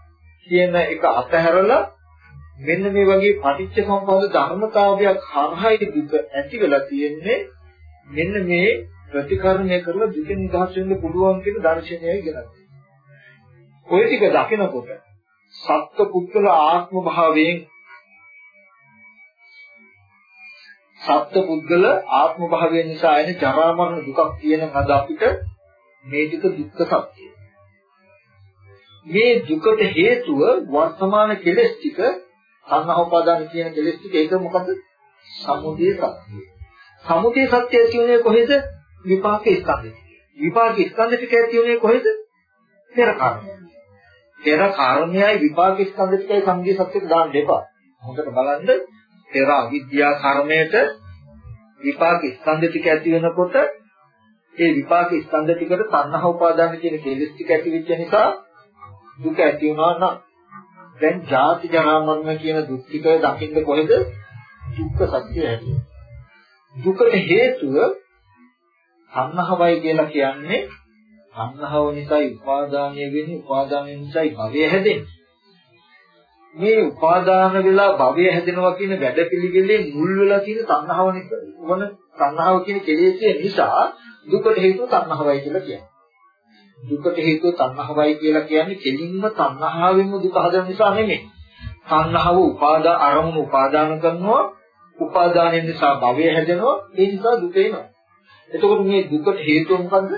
කියන එක අතහැරලා මෙන්න මේ වගේ පටිච්ච සම්පදාය ධර්මතාවයක් හරහායි දුක ඇති වෙලා තියෙන්නේ මෙන්න මේ ප්‍රතිකරණය කරලා දුක නිදහස් වෙන්න පුළුවන් කියන දර්ශනයයි ගෙනත්. ඔය ටික දකිනකොට සත්ත්ව පුද්ගල ආත්ම භාවයෙන් සත්ත්ව පුද්ගල ආත්ම භාවය නිසා එන ජරා මරණ දුකක් කියන අද අපිට මේ ටික දුක්ඛ සත්‍යය. මේ දුකට හේතුව වර්තමාන කෙලෙස් ටික සංහෝපාදාන කියන කෙලෙස් ටික ඒක මොකද? සමුදය සත්‍යය. සමුදය සත්‍යය කියන්නේ කොහෙද? විපාක ස්කන්ධය. විපාක ස්කන්ධ ටික ඇතිවෙන්නේ කොහෙද? පෙර කර්මය. පෙර කර්මයයි විපාක ස්කන්ධ ටිකයි සමුදය සත්‍යයට දාන්න එපා. හොඳට බලන්න පෙර අවිද්‍යා කර්මයට විපාක ස්කන්ධ ටික ඇති වෙනකොට ඒ විපාක ස්කන්ධ ටිකට තණ්හා උපාදාන කියන කෙලෙස් ටික ඇති වෙච්ච නිසා දුක ඇති වුණා නම් දැන් ජාති ජරා මරණ කියන දුක් ටික දකින්න කොහෙද? දුක්ඛ සත්‍ය ඇති. දුකට හේතුව තණ්හාවයි කියලා කියන්නේ තණ්හාව නිසායි උපාදානය වෙන්නේ උපාදානය නිසායි භවය හැදෙන්නේ. මේ උපාදාන වෙලා භවය හැදෙනවා කියන වැඩපිළිවෙලේ මුල් වෙලා තියෙන තණ්හාව වන තණ්හාව කියන කෙලෙස්ය නිසා දුකට හේතුව තණ්හාවයි කියලා කියනවා. දුකට හේතුව තණ්හාවයි කියලා කියන්නේ කෙලින්ම තණ්හාවෙන්ම දුක හදන නිසා නෙමෙයි. තණ්හාව උපාදා අරමුණු උපාදාන කරනවා උපාදානයෙන් නිසා භවය හැදෙනවා ඒ නිසා දුක එනවා. එතකොට මේ දුකට හේතුව මොකද්ද?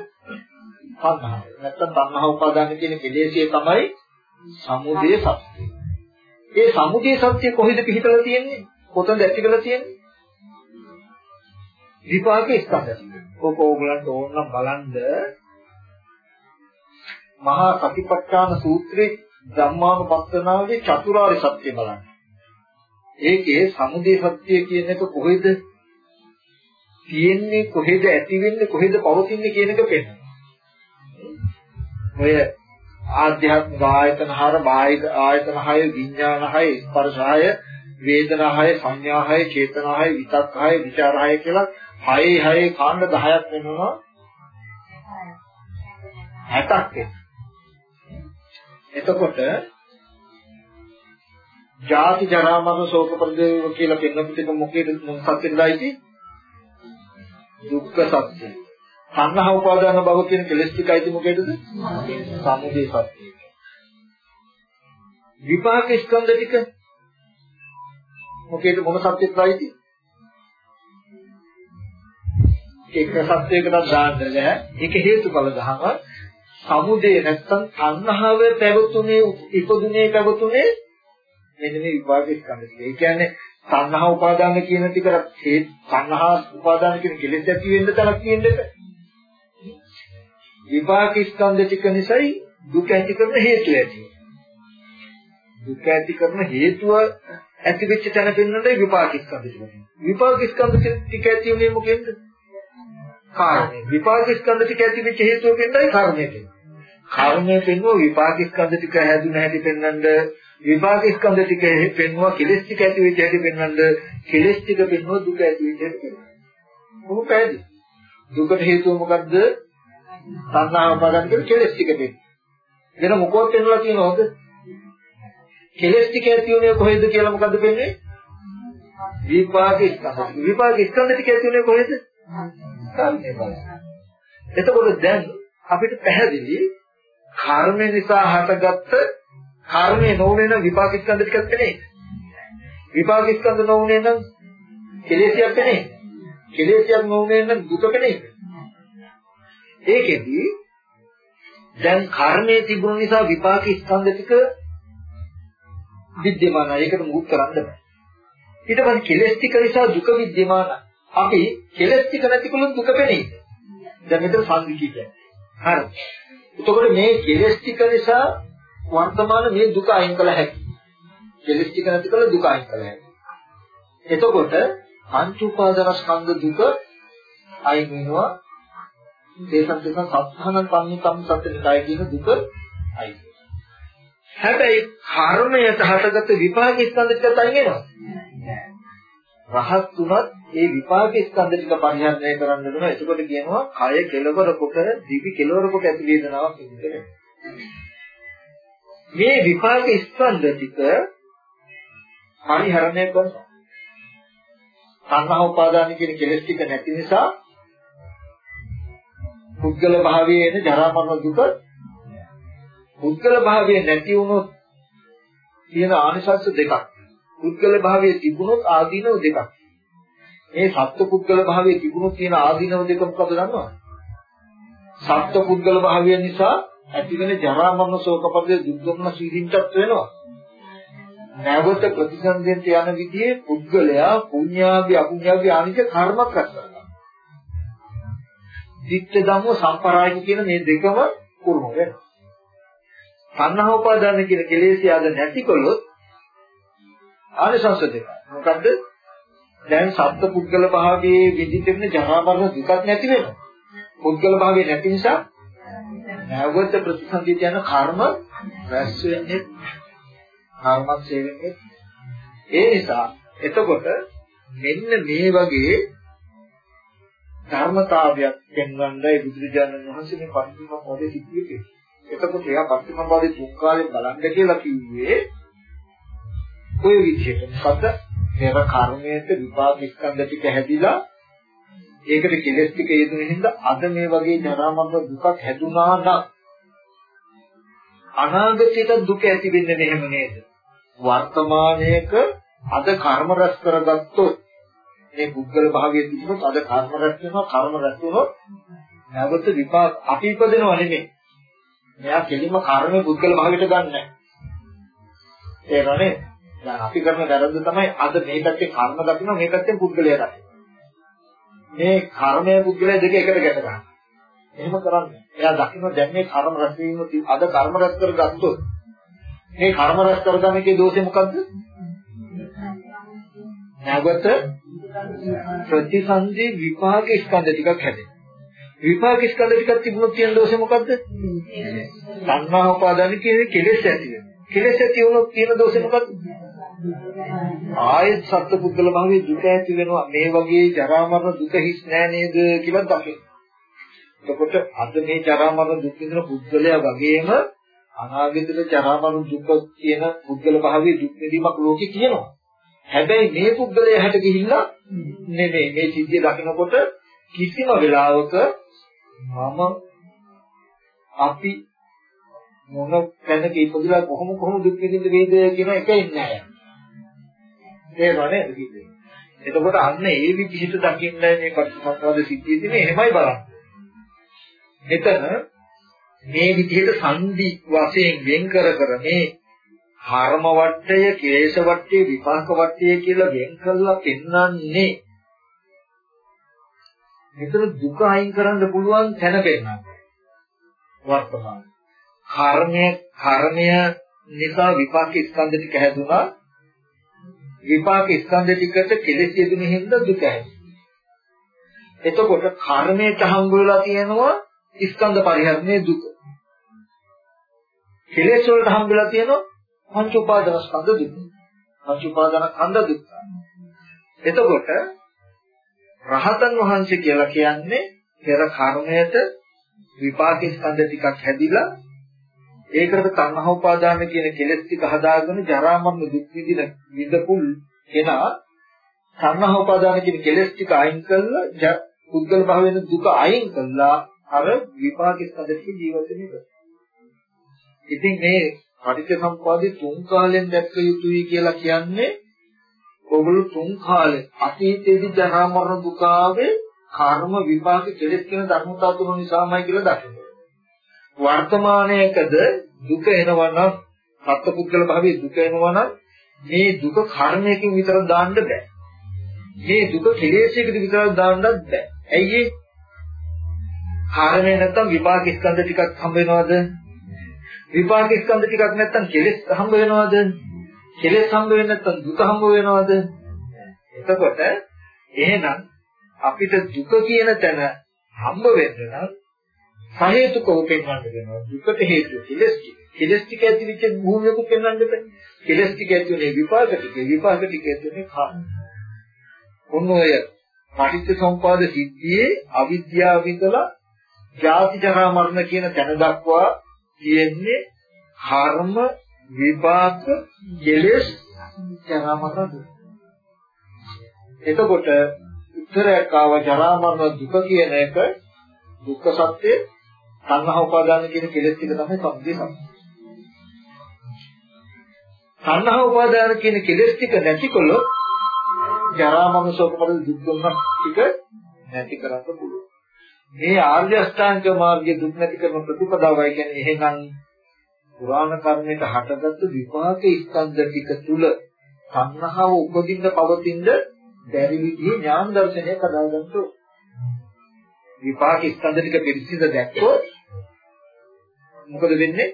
තණ්හාව. නැත්තම් තණ්හා උපාදාන කියන කෙලෙස්ය තමයි සමුදය සත්‍යය. ඒ සමුදය සත්‍ය කොහෙද පිහිටලා තියෙන්නේ? කොතනද ඇති කරලා තියෙන්නේ? විපාක ස්කන්ධ. ඔක ඕගලන්ට ඕනනම් බලන්න මහා සතිපට්ඨාන සූත්‍රයේ ධම්මානුපස්සනාවේ චතුරාර්ය සත්‍ය බලන්න. ඒකේ සමුදය සත්‍ය කියන එක කොහෙද තියෙන්නේ කොහෙද ඇති වෙන්නේ කොහෙද පවතින්නේ කියන එක පෙන්වනවා. ඔය ආධ්‍යාත්මික ආයතන හර බාහිර ආයතන හය විඥාන හය ස්පර්ශ හය වේදනා හය සංඥා හය චේතනා හය විතක් හය විචාර හය කියලා හයේ හයේ කාණ්ඩ 10ක් වෙනවා. 60ක් එතකොට ජාති ජරා මරණ ශෝක පරිදේව කියලා පෙන්වපු ටික මොකේද සත්‍යෙදයිති දුක්ඛ සත්‍යය. සංඝහ උපාදාන භව කියන කෙලෙස් ටිකයිති මොකේදද? සමුදය සත්‍යය. විපාක ස්කන්ධ ටික මොකේද මොන සත්‍යෙදයිති? ඒක සත්‍යයකට දාන්න බෑ. ඒක හේතුඵල ධම සමුදේ නැත්තම් තණ්හාව පැවතුනේ ඉපදුනේ පැවතුනේ මෙන්න මේ විපාක ස්කන්ධ ටික. ඒ කියන්නේ තණ්හා උපාදාන කියන ටික ඒ තණ්හා උපාදාන කියන කෙලෙස් ඇති වෙන්න තරක් කියන්නේ විපාක ස්කන්ධ ටික නිසායි දුක ඇති කරන හේතු ඇති දුක ඇති කරන හේතුව ඇති වෙච්ච තැන පෙන්වන්නයි විපාක ස්කන්ධ ටික. විපාක ස්කන්ධ ටික ඇති වෙන්නේ මොකෙන්ද? කාරණේ. විපාක ස්කන්ධ ටික ඇති වෙච්ච හේතුව පෙන්නයි කර්මය කියන්නේ. කර්මය පෙන්වුව විපාක ස්කන්ධ ටික හැදුන හැටි පෙන්වන්නද විපාක ස්කන්ධ ටික පෙන්වුව කෙලෙස් ටික ඇති වෙච්ච හැටි පෙන්වන්නද කෙලෙස් ටික පෙන්වුව දුක ඇති වෙච්ච හැටි මොකද පැහැදිලි දුකට හේතුව මොකද්ද සංහාව උපාදාන කියන කෙලෙස් ටික පෙන්න වෙන මොකවත් පෙන්වලා තියෙනවද කෙලෙස් ටික ඇති උනේ කොහෙද කියලා මොකද්ද පෙන්වන්නේ විපාක ස්කන්ධ විපාක ස්කන්ධ ටික ඇති උනේ කොහෙද කර්මය බලන්න එතකොට දැන් අපිට පැහැදිලි කර්ම නිසා හටගත්ත කර්මයේ නොවන විපාක ස්කන්ධ ටිකක් නෙමෙයි. විපාක ස්කන්ධ නොවුනේ නම් කෙලෙසියක් නෙමෙයි. කෙලෙසියක් නොවුනේ නම් දුකක නෙමෙයි. ඒකෙදි දැන් කර්මයේ තිබුණ නිසා විපාක ස්කන්ධ ටික විද්‍යමානයි. ඒකට මුහුත් කරන්න බෑ. ඊට පස්සේ කෙලෙස් ටික නිසා දුක විද්‍යමානයි. අපි කෙලෙස් ටික නැතිකොලොත් දුක පෙනේ. දැන් මෙතන සංදි කියන්නේ. හරි. එතකොට මේ කෙලෙස් ටික නිසා වර්තමාන මේ දුක අයින් කළ හැකියි. කෙලෙස් ටික නැති කළ දුක අයින් කළ හැකියි. එතකොට පංච උපාදානස්කන්ධ දුක අයින් වෙනවා. දේශන් දේශන් සත්‍යහන පඤ්ඤකම් සත්‍යනිකය කියන දුක අයින් හැබැයි කර්මයට හටගත් විපාක ස්කන්ධ ටිකත් අයින් වෙනවා. රහත් තුනත් ඒ විපාක ස්කන්ධ ටික පරිහරණය කරන්න වෙනවා. එතකොට කියනවා කය කෙලවර කොට දිවි කෙලවර කොට ඇති වේදනාවක් විඳිනවා. මේ විපාක ස්කන්ධ ටික පරිහරණය කරනවා. සංඝා උපාදාන කියන කෙලෙස් ටික නැති නිසා පුද්ගල භාවයේ එන ජරා මරණ දුක පුද්ගල භාවයේ නැති වුණොත් තියෙන ආනිසංස දෙකක්. පුද්ගල භාවයේ තිබුණොත් ආදීනව දෙකක්. මේ සත්ව පුද්ගල භාවයේ තිබුණොත් තියෙන ආදීනව දෙක මොකද දන්නවද? සත්ව පුද්ගල භාවය නිසා ඇතිවෙන ජරා මරණ ශෝක පරිදේ දුක්ගමන සීලින්ටත් වෙනවා. නැවත ප්‍රතිසන්දෙන්ට යන විදිහේ පුද්ගලයා පුඤ්ඤාභි අපුඤ්ඤාභි ආනික කර්මයක් කරනවා. දිත්‍ය ධම්ම සම්පරායික කියන මේ දෙකම කුරුම වෙනවා. සංහව උපාදාන කියන කෙලෙසිය අද නැතිකොලොත් ආනිසංස දෙක. මොකද්ද? දැන් සත්ත්ව පුද්ගල භාවයේ විදිතෙන්න ජරා මරණ දුකක් නැති වෙනවා. පුද්ගල භාවයේ නැති නිසා නැවත ප්‍රතිසන්දිත යන කර්ම රැස් වෙන්නේ කර්මත් සේවෙන්නේ. ඒ නිසා එතකොට මෙන්න මේ වගේ ධර්මතාවයක් පෙන්වන්නයි බුදුරජාණන් වහන්සේ මේ පටිච්චසමුප්පාදයේ සිද්ධියේ. එතකොට එයා පටිච්චසමුප්පාදයේ තුන් කාලේ බලන්න කියලා කිව්වේ ඔය විදිහට. මොකද පෙර කර්මයට විපාක ස්කන්ධ ටික හැදිලා ඒකට කෙලස් ටික යෙදුන හින්දා අද මේ වගේ ජරා මරණ දුකක් හැදුනා නම් අනාගතයට දුක ඇති වෙන්නේ නැහෙම නේද? වර්තමානයේක අද කර්ම රැස් කරගත්තොත් මේ පුද්ගල භාවයේ තිබුණොත් අද කර්ම රැස් වෙනවා කර්ම රැස් වුණොත් නැවත විපාක අපි ඉපදෙනව නෙමෙයි. මෙයා කෙලින්ම කර්මයේ පුද්ගල භාවයට ගන්නෑ. තේරෙනවද? දැන් අපි කරන වැරද්ද තමයි අද මේ පැත්තේ කර්ම දකින්න මේ පැත්තෙන් පුද්ගලයා දකින්න. මේ කර්මය පුද්ගලයා දෙක එකට ගැට ගන්න. එහෙම කරන්නේ. එයා දකින්න දැන් මේ කර්ම රැස් වීම අද කර්ම රැස් කරගත්තොත් මේ කර්ම රැස් කරගන්න එකේ දෝෂේ මොකද්ද? නැවත ප්‍රතිසන්දි විපාක ස්කන්ධ ටිකක් හැදෙන. විපාක ස්කන්ධ ටිකක් තිබුණොත් තියෙන දෝෂේ මොකද්ද? සංහා උපාදාන කියන්නේ කෙලෙස් ඇති වෙන. කෙලෙස් ඇති වුණොත් තියෙන දෝෂේ මොකද්ද? ආයත් සත්පුද්ගල භාවයේ දුක ඇති වෙනවා. මේ වගේ ජරා මරණ දුක හිස් නෑ නේද කියලා දකින්න. එතකොට අද මේ ජරා මරණ දුක් විඳින පුද්ගලයා වගේම අනාගතේ ජරා මරණ දුක කියන පුද්ගල භාවයේ දුක් විඳීමක් ලෝකේ කියනවා. හැබැයි මේ පුද්ගලයා හැට ගිහිල්ලා නෙමෙයි මේ සිද්ධිය දකිනකොට කිසිම වෙලාවක මම අපි මොන තැනක ඉපදලා කොහොම කොහොම දුක් විඳින්න වේද කියන එක ඉන්නේ නැහැ. තේරෙනවද කිව්වේ? එතකොට අන්න ඒ විදිහට දකින්න මේ පටිච්චසමුප්පාද සිද්ධිය තියෙන්නේ එහෙමයි බලන්න. එතන මේ විදිහට සංදි වශයෙන් වෙන් කර කර මේ කර්ම වට්ටය, කේශ වට්ටය, විපාක වට්ටය කියලා වෙන් කළා පෙන්වන්නේ මෙතන දුක අයින් කරන්න පුළුවන් තැන පෙන්වනවා. වර්තමාන. කර්මය කර්මය නිසා විපාක ස්කන්ධ ටික හැදුනා. විපාක ස්කන්ධ ටිකට කෙලෙස් යෙදුණු හින්දා දුක හැදුනා. එතකොට කර්මයට හම්බ වෙලා තියෙනවා ස්කන්ධ පරිහරණයේ දුක. කෙලෙස් වලට හම්බ වෙලා තියෙනවා පංච උපාදාන ස්කන්ධ දුක. පංච උපාදාන ස්කන්ධ දුක. එතකොට රහතන් වහන්සේ කියලා කියන්නේ පෙර කර්මයට විපාක ස්කන්ධ ටිකක් හැදිලා ඒකට තණ්හා උපාදාන කියන කෙලෙස් ටික හදාගෙන ජරා මරණ දුක් විඳින විඳපු එනා තණ්හා උපාදාන කියන කෙලෙස් ටික අයින් කළා පුද්ගල භාවයෙන් දුක අයින් කළා අර විපාක ස්කන්ධ ටික ජීවත් වෙන්නේ. ඉතින් මේ පටිච්චසමුප්පාදේ තුන් කාලෙන් දැක්ක යුතුයි කියලා කියන්නේ ඔගොල්ලෝ තුන් කාලේ අතීතයේදී ජරා මරණ දුක ආවේ කර්ම විපාක කෙලෙස් කියන ධර්මතාව තුන නිසාමයි කියලා දකින්න. වර්තමානයේකද දුක එනවනම් සත්පුද්ගල භාවයේ දුක එනවනම් මේ දුක කර්මයකින් විතර දාන්න බෑ. මේ දුක කෙලෙසයකට විතර දාන්නත් බෑ. ඇයි ඒ? කර්මය නැත්තම් විපාක ස්කන්ධ ටිකක් හම්බ වෙනවද? විපාක ස්කන්ධ ටිකක් නැත්තම් කෙලෙස් හම්බ වෙනවද? කෙලෙස් හම්බ වෙන්නේ නැත්තම් දුක හම්බ වෙනවද? එතකොට එහෙනම් අපිට දුක කියන තැන හම්බ වෙන්න නම් සහේතුකව පෙන්වන්න වෙනවා. දුකට හේතුව කෙලෙස් ටික. කෙලෙස් ටික ඇති වෙච්ච භූමියක පෙන්වන්න බෑ. කෙලෙස් ටික ඇති උනේ විපාක ටික. විපාක ටික ඇති උනේ කර්ම. ඔන්න ඔය පටිච්ච සමුපාද සිද්ධියේ අවිද්‍යාව විඳලා ජාති ජරා මරණ කියන තැන දක්වා තියෙන්නේ කර්ම විපාක කෙලෙස් ජරා මරණ දුක. එතකොට උත්තරයක් ආව ජරා මරණ දුක කියන එක දුක්ඛ සත්‍ය සංඝහ උපාදාන කියන කෙලෙස් ටික තමයි සම්පේ සම්පේ. සංඝහ උපාදාන කියන කෙලෙස් ටික නැතිකොලොත් ජරා මරණ ශෝක පරිදු දුක් දුන්නක් ටික නැති කරන්න පුළුවන්. මේ ආර්ය අෂ්ටාංග මාර්ගයේ දුක් නැති කරන ප්‍රතිපදාවයි කියන්නේ එහෙනම් පුරාණ කර්මයට හටගත්තු විපාක ස්කන්ධ ටික තුල සංහව උපදින්න පවතින බැරි විදිහේ ඥාන දර්ශනයක් හදාගන්න ඕන. විපාක ස්කන්ධ ටික පිළිසිඳ දැක්කොත් මොකද වෙන්නේ?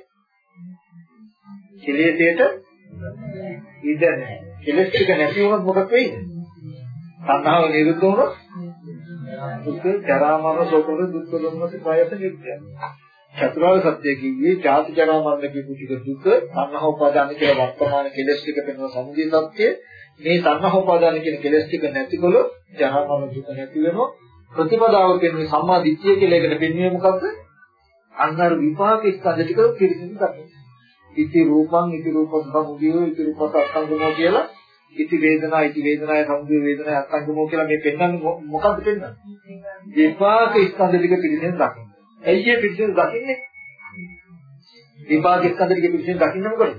කෙලෙසයට ඉඩ නැහැ. කෙලෙස් ටික නැති වුණොත් මොකද වෙන්නේ? සංහව නිරුද්ධ වුණොත් දුක් ජරා මරණ ශෝකවල දුක් දුන්නොත් ප්‍රයත නිත්‍යයි. චතුරාර්ය සත්‍ය කිව්වේ ජාති ජරා මරණ කියපු ටික දුක සංහව උපාදාන කියලා වර්තමාන කෙලෙස් ටික පෙන්වන සමුදය සත්‍ය මේ සංහව උපාදාන කියන කෙලෙස් ටික නැතිකොලොත් ජරා මරණ දුක නැති වෙනවා ප්‍රතිපදාව කියන්නේ සම්මා දිට්ඨිය කියලා එකට පෙන්වන්නේ මොකද්ද? අන්නර විපාක ස්කන්ධ ටික පිළිසිඳ ගන්න. ඉති රූපං ඉති රූපං සමුදයෝ ඉති රූපත අත්ංගමෝ කියලා ඉති වේදනා ඉති වේදනාය සමුදය වේදනාය අත්ංගමෝ කියලා මේ පෙන්වන්නේ මොකද්ද පෙන්වන්නේ? විපාක ස්කන්ධ ටික පිළිසිඳ දකින්න. ඇයි ඒ පිළිසිඳ දකින්නේ? විපාක ස්කන්ධ ටික පිළිසිඳ දකින්න මොකද?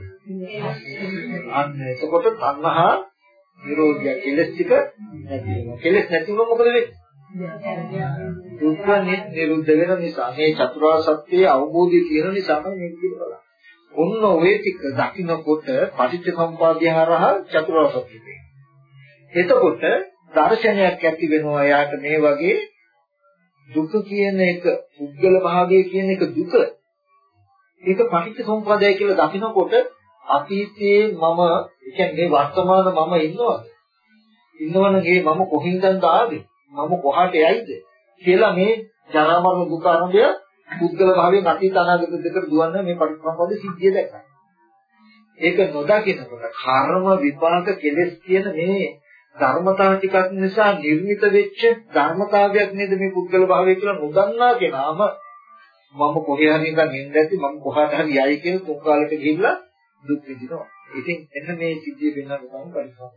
අන්න එතකොට තණ්හා නිරෝධය කෙලස් ටික නැති වෙනවා. කෙලස් නැති වුණොත් මොකද වෙන්නේ? දුක්ඛ නිරුද්ධ වෙන නිසා මේ චතුරාර්ය සත්‍යයේ අවබෝධය තියෙන නිසා මේක කියලා. ඔන්න ඔය ටික දකින්නකොට පටිච්ච සම්පදාය හරහා චතුරාර්ය සත්‍ය එතකොට දර්ශනයක් ඇති වෙනවා යාට මේ වගේ දුක කියන එක පුද්ගල භාවය කියන එක දුක. ඒක පටිච්ච සමුප්පාදය කියලා දකිනකොට අතීතයේ මම කියන්නේ වර්තමාන මම ඉන්නවද? ඉන්නවනේ මම කොහින්දද ආවේ මම කොහාට යයිද? කියලා මේ ජරා මරණ දුක අනුභවය පුද්ගල භාවයෙන් අතීත අනාගත දෙකට දුවන්න මේ පටිච්චසමුප්පාද සිද්ධිය දැක්කා. ඒක නොදකිනකොට කර්ම විපාක කෙලෙස් කියන මේ ධර්මතාව ටිකක් නිසා නිර්මිත වෙච්ච ධර්මතාවයක් නේද මේ පුද්ගල භාවය කියලා නොදන්නා කෙනාම මම කොහේ හරි ඉඳන් ඉඳ ඇති මම කොහාට හරි යයි කියලා තුන් කාලෙට ගිහිල්ලා දුක් විඳිනවා. ඉතින් එන්න මේ සිද්ධිය වෙනකොට තමයි පරිස්සම්